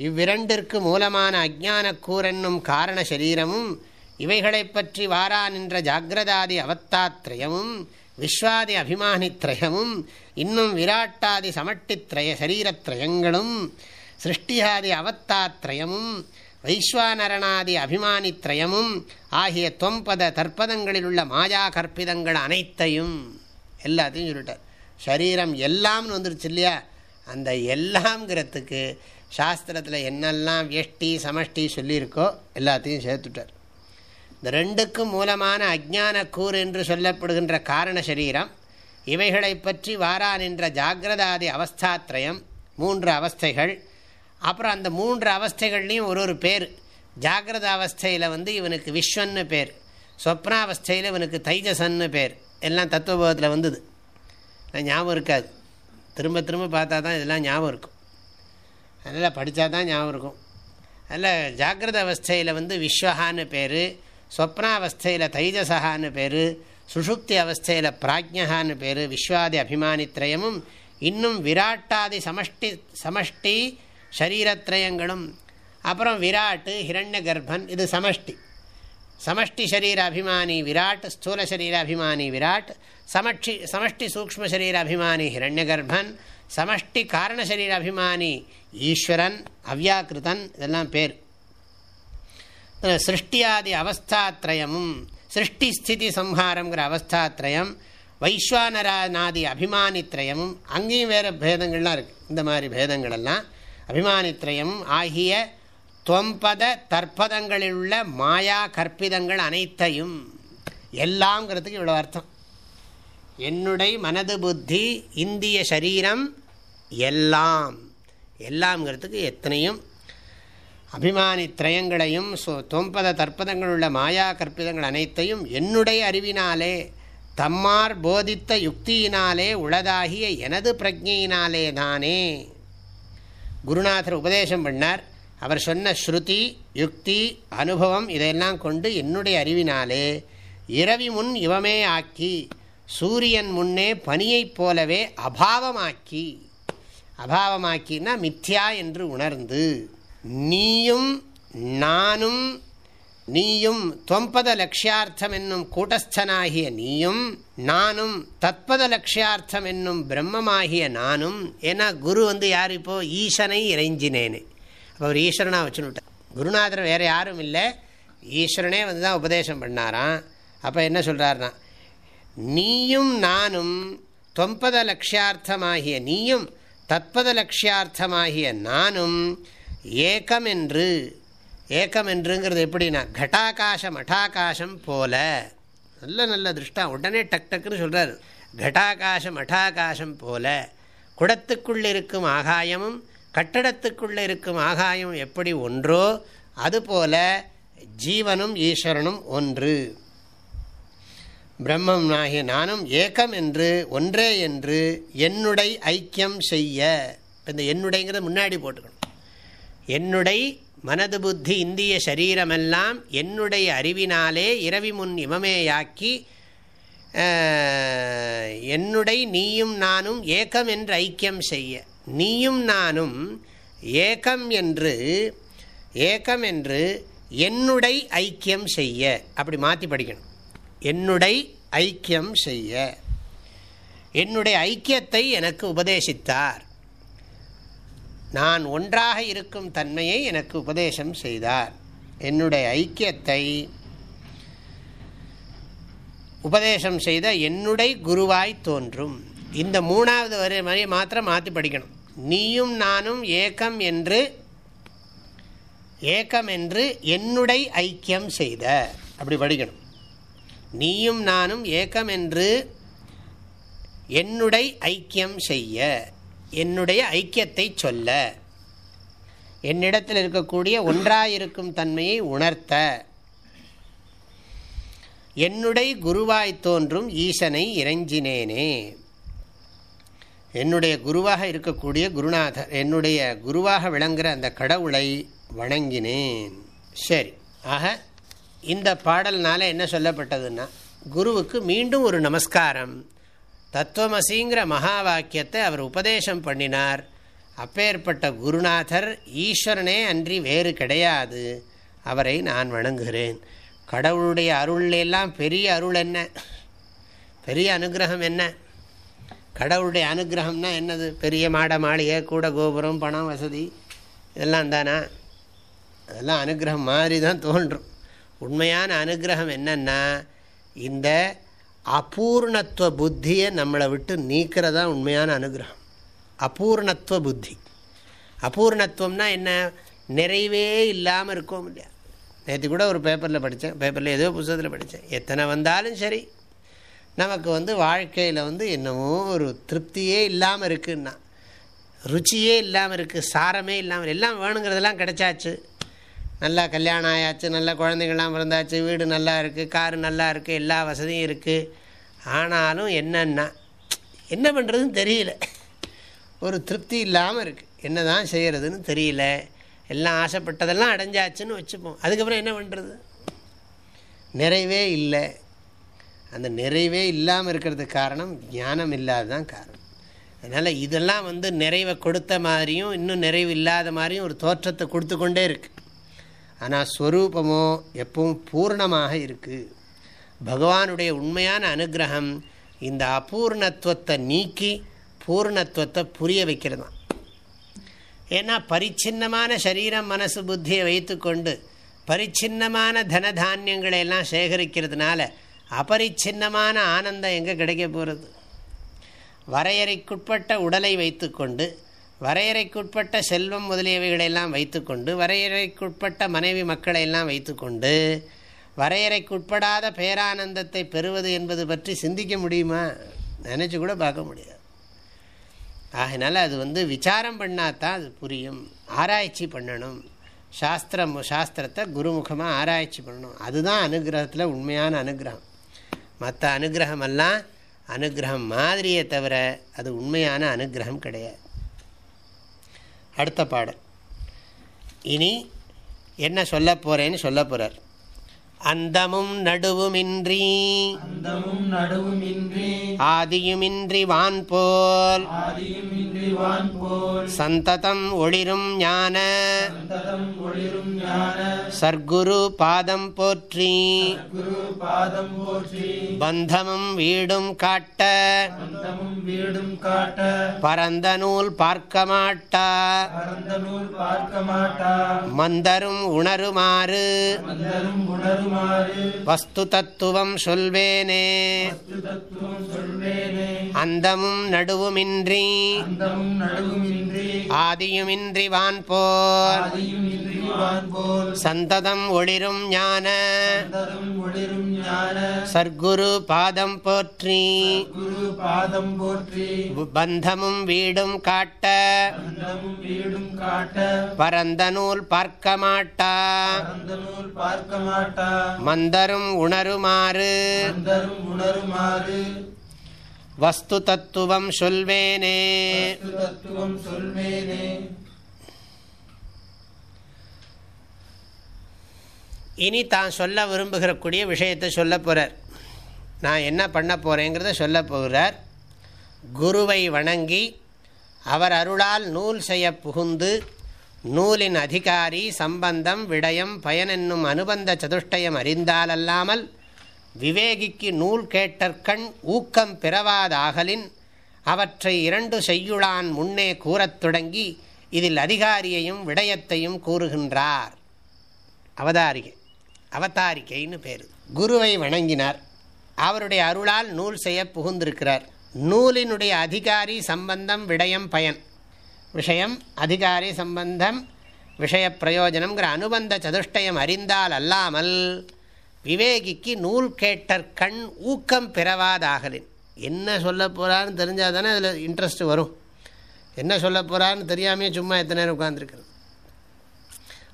இவ்விரண்டிற்கு மூலமான அஜான கூரென்னும் காரண சரீரமும் இவைகளை பற்றி வாரா நின்ற ஜாகிரதாதி அவத்தாத்ரயமும் விஸ்வாதி அபிமானித்ரயமும் இன்னும் விராட்டாதி சமட்டித்ரய சரீரத்ரயங்களும் சிருஷ்டியாதி அவத்தாத்ரயமும் வைஸ்வானரணாதி அபிமானித்ரயமும் ஆகிய தொம்பத தற்பதங்களில் உள்ள மாயா கற்பிதங்கள் அனைத்தையும் எல்லாத்தையும் சொல்லிட்டார். சரீரம் எல்லாம்னு வந்துருச்சு இல்லையா? அந்த எல்லாம்ங்கிறதுக்கு சாஸ்திரத்தில் என்னெல்லாம் எஷ்டி சமஷ்டி சொல்லியிருக்கோ எல்லாத்தையும் சேர்த்துட்டார். இந்த ரெண்டுக்கும் மூலமான அஜான கூறு என்று சொல்லப்படுகின்ற காரண சரீரம் இவைகளை பற்றி வாரா நின்ற ஜாகிரதாதி அவஸ்தாத்ரயம் மூன்று அவஸ்தைகள் அப்புறம் அந்த மூன்று அவஸ்தைகள்லேயும் ஒரு ஒரு பேர். ஜாகிரத அவஸ்தையில் வந்து இவனுக்கு விஸ்வன்னு பேர். ஸ்வப்னாவஸ்தையில் இவனுக்கு தைஜசன்னு பேர். எல்லாம் தத்துவபோதத்தில் வந்தது. ஞாபகம் இருக்காது. திரும்ப திரும்ப பார்த்தா தான் இதெல்லாம் ஞாபகம் இருக்கும். அதனால் படித்தா தான் ஞாபகம் இருக்கும். அதில் ஜாகிரத அவஸ்தையில் வந்து விஸ்வஹான்னு பேர் ஸ்வப்னாவஸ்தையில் தைஜசஹான்னு பேர் சுஷுப்தி அவஸ்தையில் பிராஜ்யஹான்னு பேர் விஸ்வாதி அபிமானித்ரயமும் இன்னும் விராட்டாதி சமஷ்டி சமஷ்டி ஷரீரத்ரயங்களும் அப்புறம் விராட்டு ஹிரண்ய கர்ப்பன் இது சமஷ்டி. சமஷ்டி சரீர அபிமானி விராட் ஸ்தூல சரீர அபிமானி விராட் சமஷ்டி சமஷ்டி சூக்ம சரீர அபிமானி ஹிரண்ய கர்ப்பன் சமஷ்டி காரண சரீர அபிமானி ஈஸ்வரன் அவ்யாக்கிருதன் இதெல்லாம் பேர். சிருஷ்டியாதி அவஸ்தாத்ரயமும் சிருஷ்டி ஸ்திதி சம்ஹாரங்கிற அவஸ்தாத்ரயம் வைஸ்வானராநாதி அபிமானித்ரயமும் அங்கேயும் வேறு பேதங்கள்லாம் இருக்குது இந்த மாதிரி பேதங்களெல்லாம் அபிமானித்ரயம் ஆகிய தொம்பத தற்பதங்களில் உள்ள மாயா கற்பிதங்கள் அனைத்தையும் எல்லாங்கிறதுக்கு இவ்வளோ அர்த்தம். என்னுடைய மனது புத்தி இந்திய சரீரம் எல்லாம். எல்லாம்ங்கிறதுக்கு எத்தனையும் அபிமானி திரயங்களையும் தொம்பத தற்பதங்கள் உள்ள மாயா கற்பிதங்கள் அனைத்தையும் என்னுடைய அறிவினாலே தம்மார் போதித்த யுக்தியினாலே உளதாகிய எனது பிரஜையினாலே தானே குருநாதர் உபதேசம் பண்ணார். அவர் சொன்ன ஸ்ருதி யுக்தி அனுபவம் இதையெல்லாம் கொண்டு என்னுடைய அறிவினாலே இரவி முன் இவமே ஆக்கி சூரியன் முன்னே பனியைப் போலவே அபாவமாக்கி அபாவமாக்கினா மித்யா என்று உணர்ந்து நீயும் நானும் நீயும் தொம்பத லட்சியார்த்தம் என்னும் கூட்டஸ்தனாகிய நீயும் நானும் தத்பத லட்சியார்த்தம் என்னும் பிரம்மமாகிய நானும் ஏன்னா குரு வந்து யார் இப்போ? ஈசனை இறைஞ்சினேனே. அப்போ அவர் ஈஸ்வரனாக வச்சுனுட்டார் குருநாதர் வேறு யாரும் இல்லை. ஈஸ்வரனே வந்து தான் உபதேசம் பண்ணாராம். அப்போ என்ன சொல்கிறாருனா நீயும் நானும் தொம்பத லட்சியார்த்தமாகிய நீயும் தத்பத லட்சியார்த்தமாகிய நானும் ஏக்கம் என்று ஏக்கம் என்றுங்கிறது எப்படின்னா கட்டாகாசம் அட்டாகாசம் போல. நல்ல நல்ல திருஷ்டா உடனே டக் டக்குன்னு சொல்கிறார் கட்டாகாசம் அட்டாகாசம் போல. குடத்துக்குள் இருக்கும் ஆகாயமும் கட்டடத்துக்குள்ளே இருக்கும் ஆகாயம் எப்படி ஒன்றோ அதுபோல ஜீவனும் ஈஸ்வரனும் ஒன்று. பிரம்மம் ஆகிய நானும் ஏக்கம் என்று ஒன்றே என்று என்னுடைய ஐக்கியம் செய்ய. இந்த என்னுடைங்கிறத முன்னாடி போட்டுக்கணும். என்னுடைய மனது புத்தி இந்திய சரீரமெல்லாம் என்னுடைய அறிவினாலே இரவி முன் இமமேயாக்கி என்னுடைய நீயும் நானும் ஏக்கம் என்று ஐக்கியம் செய்ய. நீயும் நானும் ஏக்கம் என்று ஏக்கம் என்று என்னுடைய ஐக்கியம் செய்ய. அப்படி மாற்றி படிக்கணும். என்னுடைய ஐக்கியம் செய்ய. என்னுடைய ஐக்கியத்தை எனக்கு உபதேசித்தார். நான் ஒன்றாக இருக்கும் தன்மையை எனக்கு உபதேசம் செய்தார். என்னுடைய ஐக்கியத்தை உபதேசம் செய்த என்னுடைய குருவாய் தோன்றும். இந்த மூணாவது வரை மாதிரி மாத்திரம் மாற்றி படிக்கணும். நீயும் நானும் ஏக்கம் என்று ஏக்கம் என்று என்னுடைய ஐக்கியம் செய்த. அப்படி படிக்கணும். நீயும் நானும் ஏக்கம் என்று என்னுடைய ஐக்கியம் செய்ய. என்னுடைய ஐக்கியத்தை சொல்ல. என்னிடத்தில் இருக்கக்கூடிய ஒன்றாயிருக்கும் தன்மையை உணர்த்த. என்னுடைய குருவாய் தோன்றும் ஈசனை இறைஞ்சினேனே. என்னுடைய குருவாக இருக்கக்கூடிய குருநாதர் என்னுடைய குருவாக விளங்குகிற அந்த கடவுளை வணங்கினேன். சரி ஆக இந்த பாடல்னால என்ன சொல்லப்பட்டதுன்னா குருவுக்கு மீண்டும் ஒரு நமஸ்காரம். தத்துவமசிங்கிற மகா வாக்கியத்தை அவர் உபதேசம் பண்ணினார். அப்பேற்பட்ட குருநாதர் ஈஸ்வரனே அன்றி வேறு கிடையாது. அவரை நான் வணங்குகிறேன். கடவுளுடைய அருள்லாம் பெரிய அருள் என்ன? பெரிய அனுகிரகம் என்ன? கடவுளுடைய அனுகிரகம்னா என்னது? பெரிய மாட மாளிகை கூட கோபுரம் பணம் வசதி இதெல்லாம் தானா? அதெல்லாம் அனுகிரகம் மாதிரி தான் தோன்றும். உண்மையான அனுகிரகம் என்னென்னா இந்த அபூர்ணத்துவ புத்தியை நம்மளை விட்டு நீக்கிறதா உண்மையான அனுகிரகம். அபூர்ணத்துவ புத்தி. அபூர்ணத்துவம்னா என்ன? நிறைவே இல்லாமல் இருக்கோம் இல்லையா? நேற்று கூட ஒரு பேப்பரில் படித்தேன் பேப்பரில் ஏதோ புத்தகத்தில் படித்தேன் எத்தனை வந்தாலும் சரி. நமக்கு வந்து வாழ்க்கையில் வந்து என்னமோ ஒரு திருப்தியே இல்லாமல் இருக்குன்னா ருச்சியே இல்லாமல் இருக்குது சாரமே இல்லாமல் எல்லாம் வேணுங்கிறதெல்லாம் கிடச்சாச்சு. நல்லா கல்யாணம் ஆயாச்சு நல்ல குழந்தைங்கள்லாம் பிறந்தாச்சு வீடு நல்லா இருக்குது காரு நல்லா இருக்குது எல்லா வசதியும் இருக்குது ஆனாலும் என்னென்னா என்ன பண்ணுறதுன்னு தெரியல. ஒரு திருப்தி இல்லாமல் இருக்குது என்ன தான் செய்கிறதுன்னு தெரியல. எல்லாம் ஆசைப்பட்டதெல்லாம் அடைஞ்சாச்சுன்னு வச்சுப்போம். அதுக்கப்புறம் என்ன பண்ணுறது நிறைவே இல்லை. அந்த நிறைவே இல்லாமல் இருக்கிறதுக்கு காரணம் ஞானம் இல்லாததான் காரணம். அதனால் இதெல்லாம் வந்து நிறைவை கொடுத்த மாதிரியும் இன்னும் நிறைவு இல்லாத மாதிரியும் ஒரு தோற்றத்தை கொடுத்து கொண்டே இருக்குது ஆனால் ஸ்வரூபமோ எப்பவும் பூர்ணமாக இருக்குது பகவானுடைய உண்மையான அனுகிரகம் இந்த அபூர்ணத்துவத்தை நீக்கி பூர்ணத்துவத்தை புரிய வைக்கிறது தான் ஏன்னா பரிச்சின்னமான சரீரம் மனசு புத்தியை வைத்துக்கொண்டு பரிச்சின்னமான தனதானியங்களை எல்லாம் சேகரிக்கிறதுனால அபரிச்சின்னமான ஆனந்தம் எங்கே கிடைக்க போகிறது வரையறைக்குட்பட்ட உடலை வைத்துக்கொண்டு வரையறைக்குட்பட்ட செல்வம் முதலியவைகளெல்லாம் வைத்துக்கொண்டு வரையறைக்குட்பட்ட மனைவி மக்களை எல்லாம் வைத்துக்கொண்டு வரையறைக்குட்படாத பேரானந்தத்தை பெறுவது என்பது பற்றி சிந்திக்க முடியுமா? நினச்சி கூட பார்க்க முடியாது. ஆகினால அது வந்து விசாரம் பண்ணாதான் அது புரியும். ஆராய்ச்சி பண்ணணும். சாஸ்திரம் சாஸ்திரத்தை குருமுகமாக ஆராய்ச்சி பண்ணணும். அதுதான் அனுகிரகத்தில் உண்மையான அனுகிரகம். மற்ற அனுகிரகமெல்லாம் அனுகிரகம் மாதிரியே தவிர அது உண்மையான அனுகிரகம் கிடையாது. அடுத்த பாடல். இனி என்ன சொல்ல போகிறேன்னு சொல்ல போகிறார் அந்தமும் நடுவுமின்றி அந்தமும் நடுவுமின்றி ஆதியுமின்றி வான் போல் ஆதியுமின்றி வான் போல் சந்ததம் ஒளிரும் ஞான சந்ததம் ஒளிரும் ஞான சர்க்குரு பாதம் போற்றி குரு பாதம் போற்றி பந்தமும் வீடும் காட்ட வீடும் காட்ட பரந்த நூல் பார்க்க மாட்டா பரந்த நூல் பார்க்க மாட்டா மந்தரும் உணருமாறு மந்தரும் உணருமாறு வஸ்து தத்துவம் சொல்வேனே. அந்தமும் நடுவுமின்றி. ஆதியுமின்றி வான் போல் ஆதியும் இன்றி வான் போல் சந்ததம் ஒளிரும் ஞான. சர்க்குரு பாதம் போற்றி. பாதம் போற்றி. பந்தமும் வீடும் காட்ட. பரந்த நூல் பார்க்க மாட்டா. பார்க்க மாட்டா. மந்தரும் உணருமாறு. அந்தரும் உணருமாறு. வஸ்து தத்துவம் சொல்வேனே. வஸ்து தத்துவம் சொல்வேனே. இனி தான் சொல்ல விரும்புகிறக்கூடிய விஷயத்தை சொல்ல போகிறார் நான் என்ன பண்ண போகிறேங்கிறத சொல்ல போகிறார். குருவை வணங்கி அவர் அருளால் நூல் செய்ய புகுந்து நூலின் அதிகாரி சம்பந்தம் விடயம் பயனென்னும் அனுபந்த சதுஷ்டயம் அறிந்தாலல்லாமல் விவேகிக்கு நூல் கேட்டற்கண் ஊக்கம் பிறவாதாகலின் அவற்றை இரண்டு செய்யுளான் முன்னே கூறத் தொடங்கி இதில் அதிகாரியையும் விடயத்தையும் கூறுகின்றார். அவதாரிகை அவதாரிகைன்னு பேர். குருவை வணங்கினார். அவருடைய அருளால் நூல் செய்ய புகுந்திருக்கிறார். நூலினுடைய அதிகாரி சம்பந்தம் விடயம் பயன். விஷயம் அதிகாரி சம்பந்தம் விஷய பிரயோஜனம்ங்கிற அனுபந்த சதுஷ்டயம் அறிந்தால் அல்லாமல் விவேகிக்கு நூல் கேட்டற் கண் ஊக்கம் பிறவாதாகலின். என்ன சொல்ல போகிறான்னு தெரிஞ்சால் தானே அதில் இன்ட்ரெஸ்ட் வரும். என்ன சொல்ல போகிறான்னு தெரியாமையே சும்மா எத்தனை நேரம் உட்காந்துருக்கிறது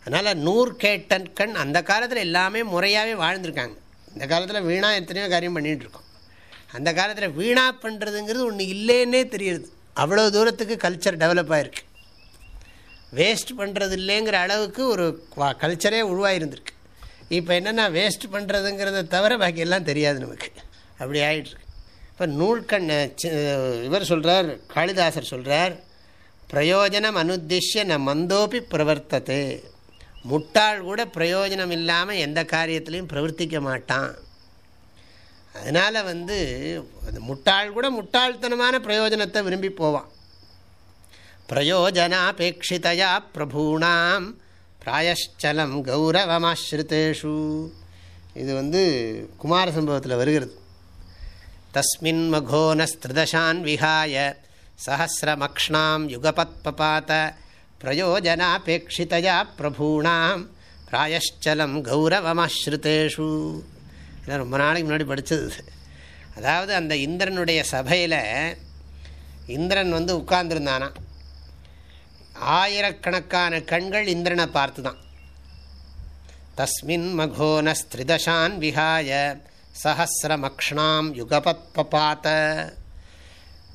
அதனால் நூறு கேட்டன் கண் அந்த காலத்தில் எல்லாமே முறையாகவே வாழ்ந்திருக்காங்க. இந்த காலத்தில் வீணாக எத்தனையோ காரியம் பண்ணிகிட்டு இருக்கோம். அந்த காலத்தில் வீணாக பண்ணுறதுங்கிறது ஒன்று இல்லைன்னே தெரியுது. அவ்வளோ தூரத்துக்கு கல்ச்சர் டெவலப் ஆகிருக்கு வேஸ்ட் பண்ணுறது இல்லைங்கிற அளவுக்கு ஒரு கல்ச்சரே உருவாகிருந்துருக்கு இப்போ என்னென்னா வேஸ்ட் பண்ணுறதுங்கிறத தவிர பாக்கி எல்லாம் தெரியாது நமக்கு. அப்படி ஆகிட்டுருக்கு இப்போ நூல்கண் இவர் சொல்கிறார் காளிதாசர் சொல்கிறார் பிரயோஜனம் அனுத்திஷ்ய ந மந்தோப்பி பிரவர்த்தது. முட்டாள் கூட பிரயோஜனம் இல்லாமல் எந்த காரியத்திலையும் பிரவர்த்திக்க மாட்டான். அதனால் வந்து அந்த முட்டாள் கூட முட்டாள்தனமான பிரயோஜனத்தை விரும்பி போவான். பிரயோஜனாபேட்சிதையா பிரபூணாம் பிராயச்சலம் கௌரவமாஸ்ருதேஷு. இது வந்து குமார சம்பவத்தில் வருகிறது. தஸ்மின் மகோனஸ்திருதசான் விஹாய சஹசிரமக்ஷ்ணாம் யுகபத் பபாத்த பிரயோஜனாபேட்சிதையா பிரபூணாம் பிராயச்சலம் கௌரவமாஸ்ருதேஷு. இதெல்லாம் ரொம்ப நாளைக்கு முன்னாடி படித்தது அதாவது அந்த இந்திரனுடைய சபையில் இந்திரன் வந்து உட்கார்ந்துருந்தானா ஆயிரக்கணக்கான கண்கள் இந்திரனை பார்த்து தான் தஸ்மின் மகோனஸ்திரிதசான் விஹாய சஹசிரமக்ஷ்ணாம் யுகபத் பபாத்த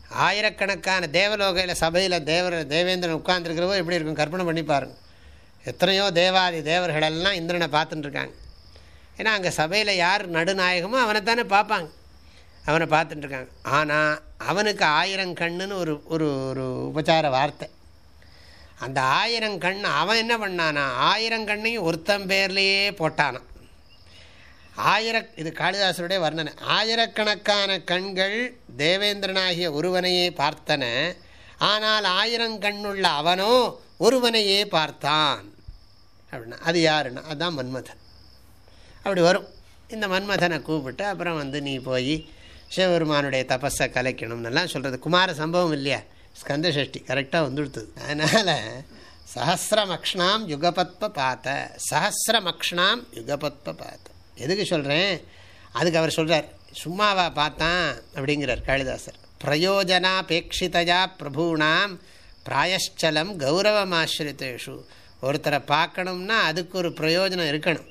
ஆயிரக்கணக்கான தேவலோகையில் சபையில் தேவர் தேவேந்திரன் உட்கார்ந்துருக்கிறவோ எப்படி இருக்கும்? கற்பனை பண்ணி பாருங்க. எத்தனையோ தேவாதி தேவர்களெல்லாம் இந்திரனை பார்த்துட்டுருக்காங்க ஏன்னா அங்கே சபையில் யார் நடுநாயகமோ அவனை தானே பார்ப்பாங்க. அவனை பார்த்துட்டுருக்காங்க ஆனால் அவனுக்கு ஆயிரம் கண்ணுன்னு ஒரு ஒரு ஒரு உபச்சார வார்த்தை. அந்த ஆயிரம் கண் அவன் என்ன பண்ணானா ஆயிரம் கண்ணையும் ஒருத்தன் பேர்லேயே போட்டானான் ஆயிர இது காளிதாசருடைய வர்ணனை. ஆயிரக்கணக்கான கண்கள் தேவேந்திரனாகிய ஒருவனையே பார்த்தன. ஆனால் ஆயிரம் கண்ணுள்ள அவனோ ஒருவனையே பார்த்தான். அப்படின்னா அது யாருன்னா அதுதான் மன்மதன். அப்படி வரும். இந்த மன்மதனை கூப்பிட்டு அப்புறம் வந்து நீ போய் சிவபெருமானுடைய தபஸை கலைக்கணும்னெல்லாம் சொல்கிறது குமார சம்பவம் இல்லையா? ஸ்கந்த சஷ்டி கரெக்டாக வந்துடுத்துது அதனால் சஹசிரமக்ஷ்ணாம் யுகபத்ப பார்த்த சஹசிரமக்ஷ்ணாம் யுகபத்ப பார்த்த எதுக்கு சொல்கிறேன் அதுக்கு அவர் சொல்கிறார் சும்மாவா பார்த்தான் அப்படிங்கிறார் காளிதாசர். பிரயோஜனாபேட்சிதையா பிரபூணாம் பிராயச்சலம் கௌரவமாசிரித்தேஷு ஒருத்தரை பார்க்கணும்னா அதுக்கு ஒரு பிரயோஜனம் இருக்கணும்.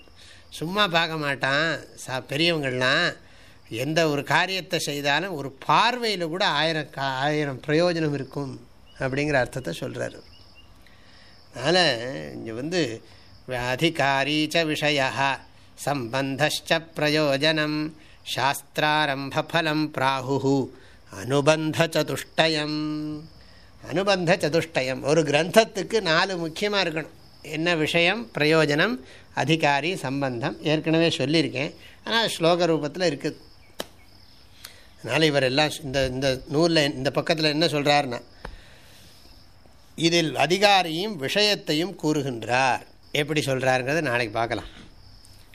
சும்மா பார்க்க மாட்டான். சா பெரியவங்கள்லாம் எந்த ஒரு காரியத்தை செய்தாலும் ஒரு பார்வையில் கூட ஆயிரம் ஆயிரம் பிரயோஜனம் இருக்கும் அப்படிங்கிற அர்த்தத்தை சொல்கிறார் அதனால் இங்கே வந்து அதிகாரீச்ச விஷய சம்பந்தச்ச பிரயோஜனம் சாஸ்திராரம்பலம் பிராகு அனுபந்த சதுஷ்டயம். அனுபந்த சதுஷ்டயம். ஒரு கிரந்தத்துக்கு நாலு முக்கியமாக இருக்கணும். என்ன விஷயம்? பிரயோஜனம். அதிகாரி சம்பந்தம். ஏற்கனவே சொல்லியிருக்கேன். ஆனால் ஸ்லோக ரூபத்தில் இருக்குது அதனால் இவர் எல்லாம் இந்த இந்த நூலில் இந்த பக்கத்தில் என்ன சொல்கிறாருன்னா இதில் அதிகாரியும் விஷயத்தையும் கூறுகின்றார். எப்படி சொல்கிறாருங்கிறத நாளைக்கு பார்க்கலாம்.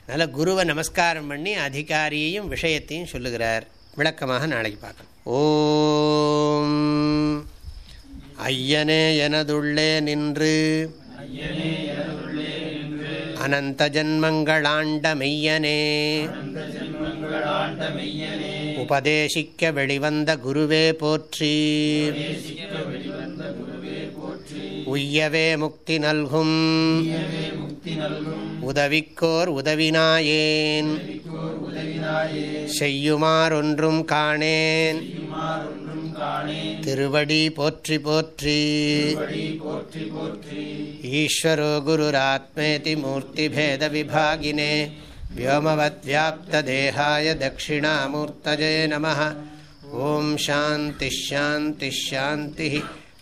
அதனால் குருவை நமஸ்காரம் பண்ணி அதிகாரியையும் விஷயத்தையும் சொல்லுகிறார். விளக்கமாக நாளைக்கு பார்க்கலாம். ஓம். ஐயனே எனதுள்ளே நின்று. அனந்த ஜன்மங்களாண்ட உபதேசிக்க வெளிவந்த குருவே போற்றி. உய்யவே முக்தி நல்கும் உதவிக்கோர் உதவினாயேன் செய்யுமாறொன்றும் காணேன் திருவடி போற்றி போற்றி ஈஸ்வரோ குருராத்மேதி மூர்த்திபேத விபாகினே व्योमवद्व्याप्तदेहाय दक्षिणामूर्तये नमः ॐ शान्तिश्शान्तिश्शान्तिः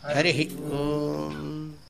हरिः ओम्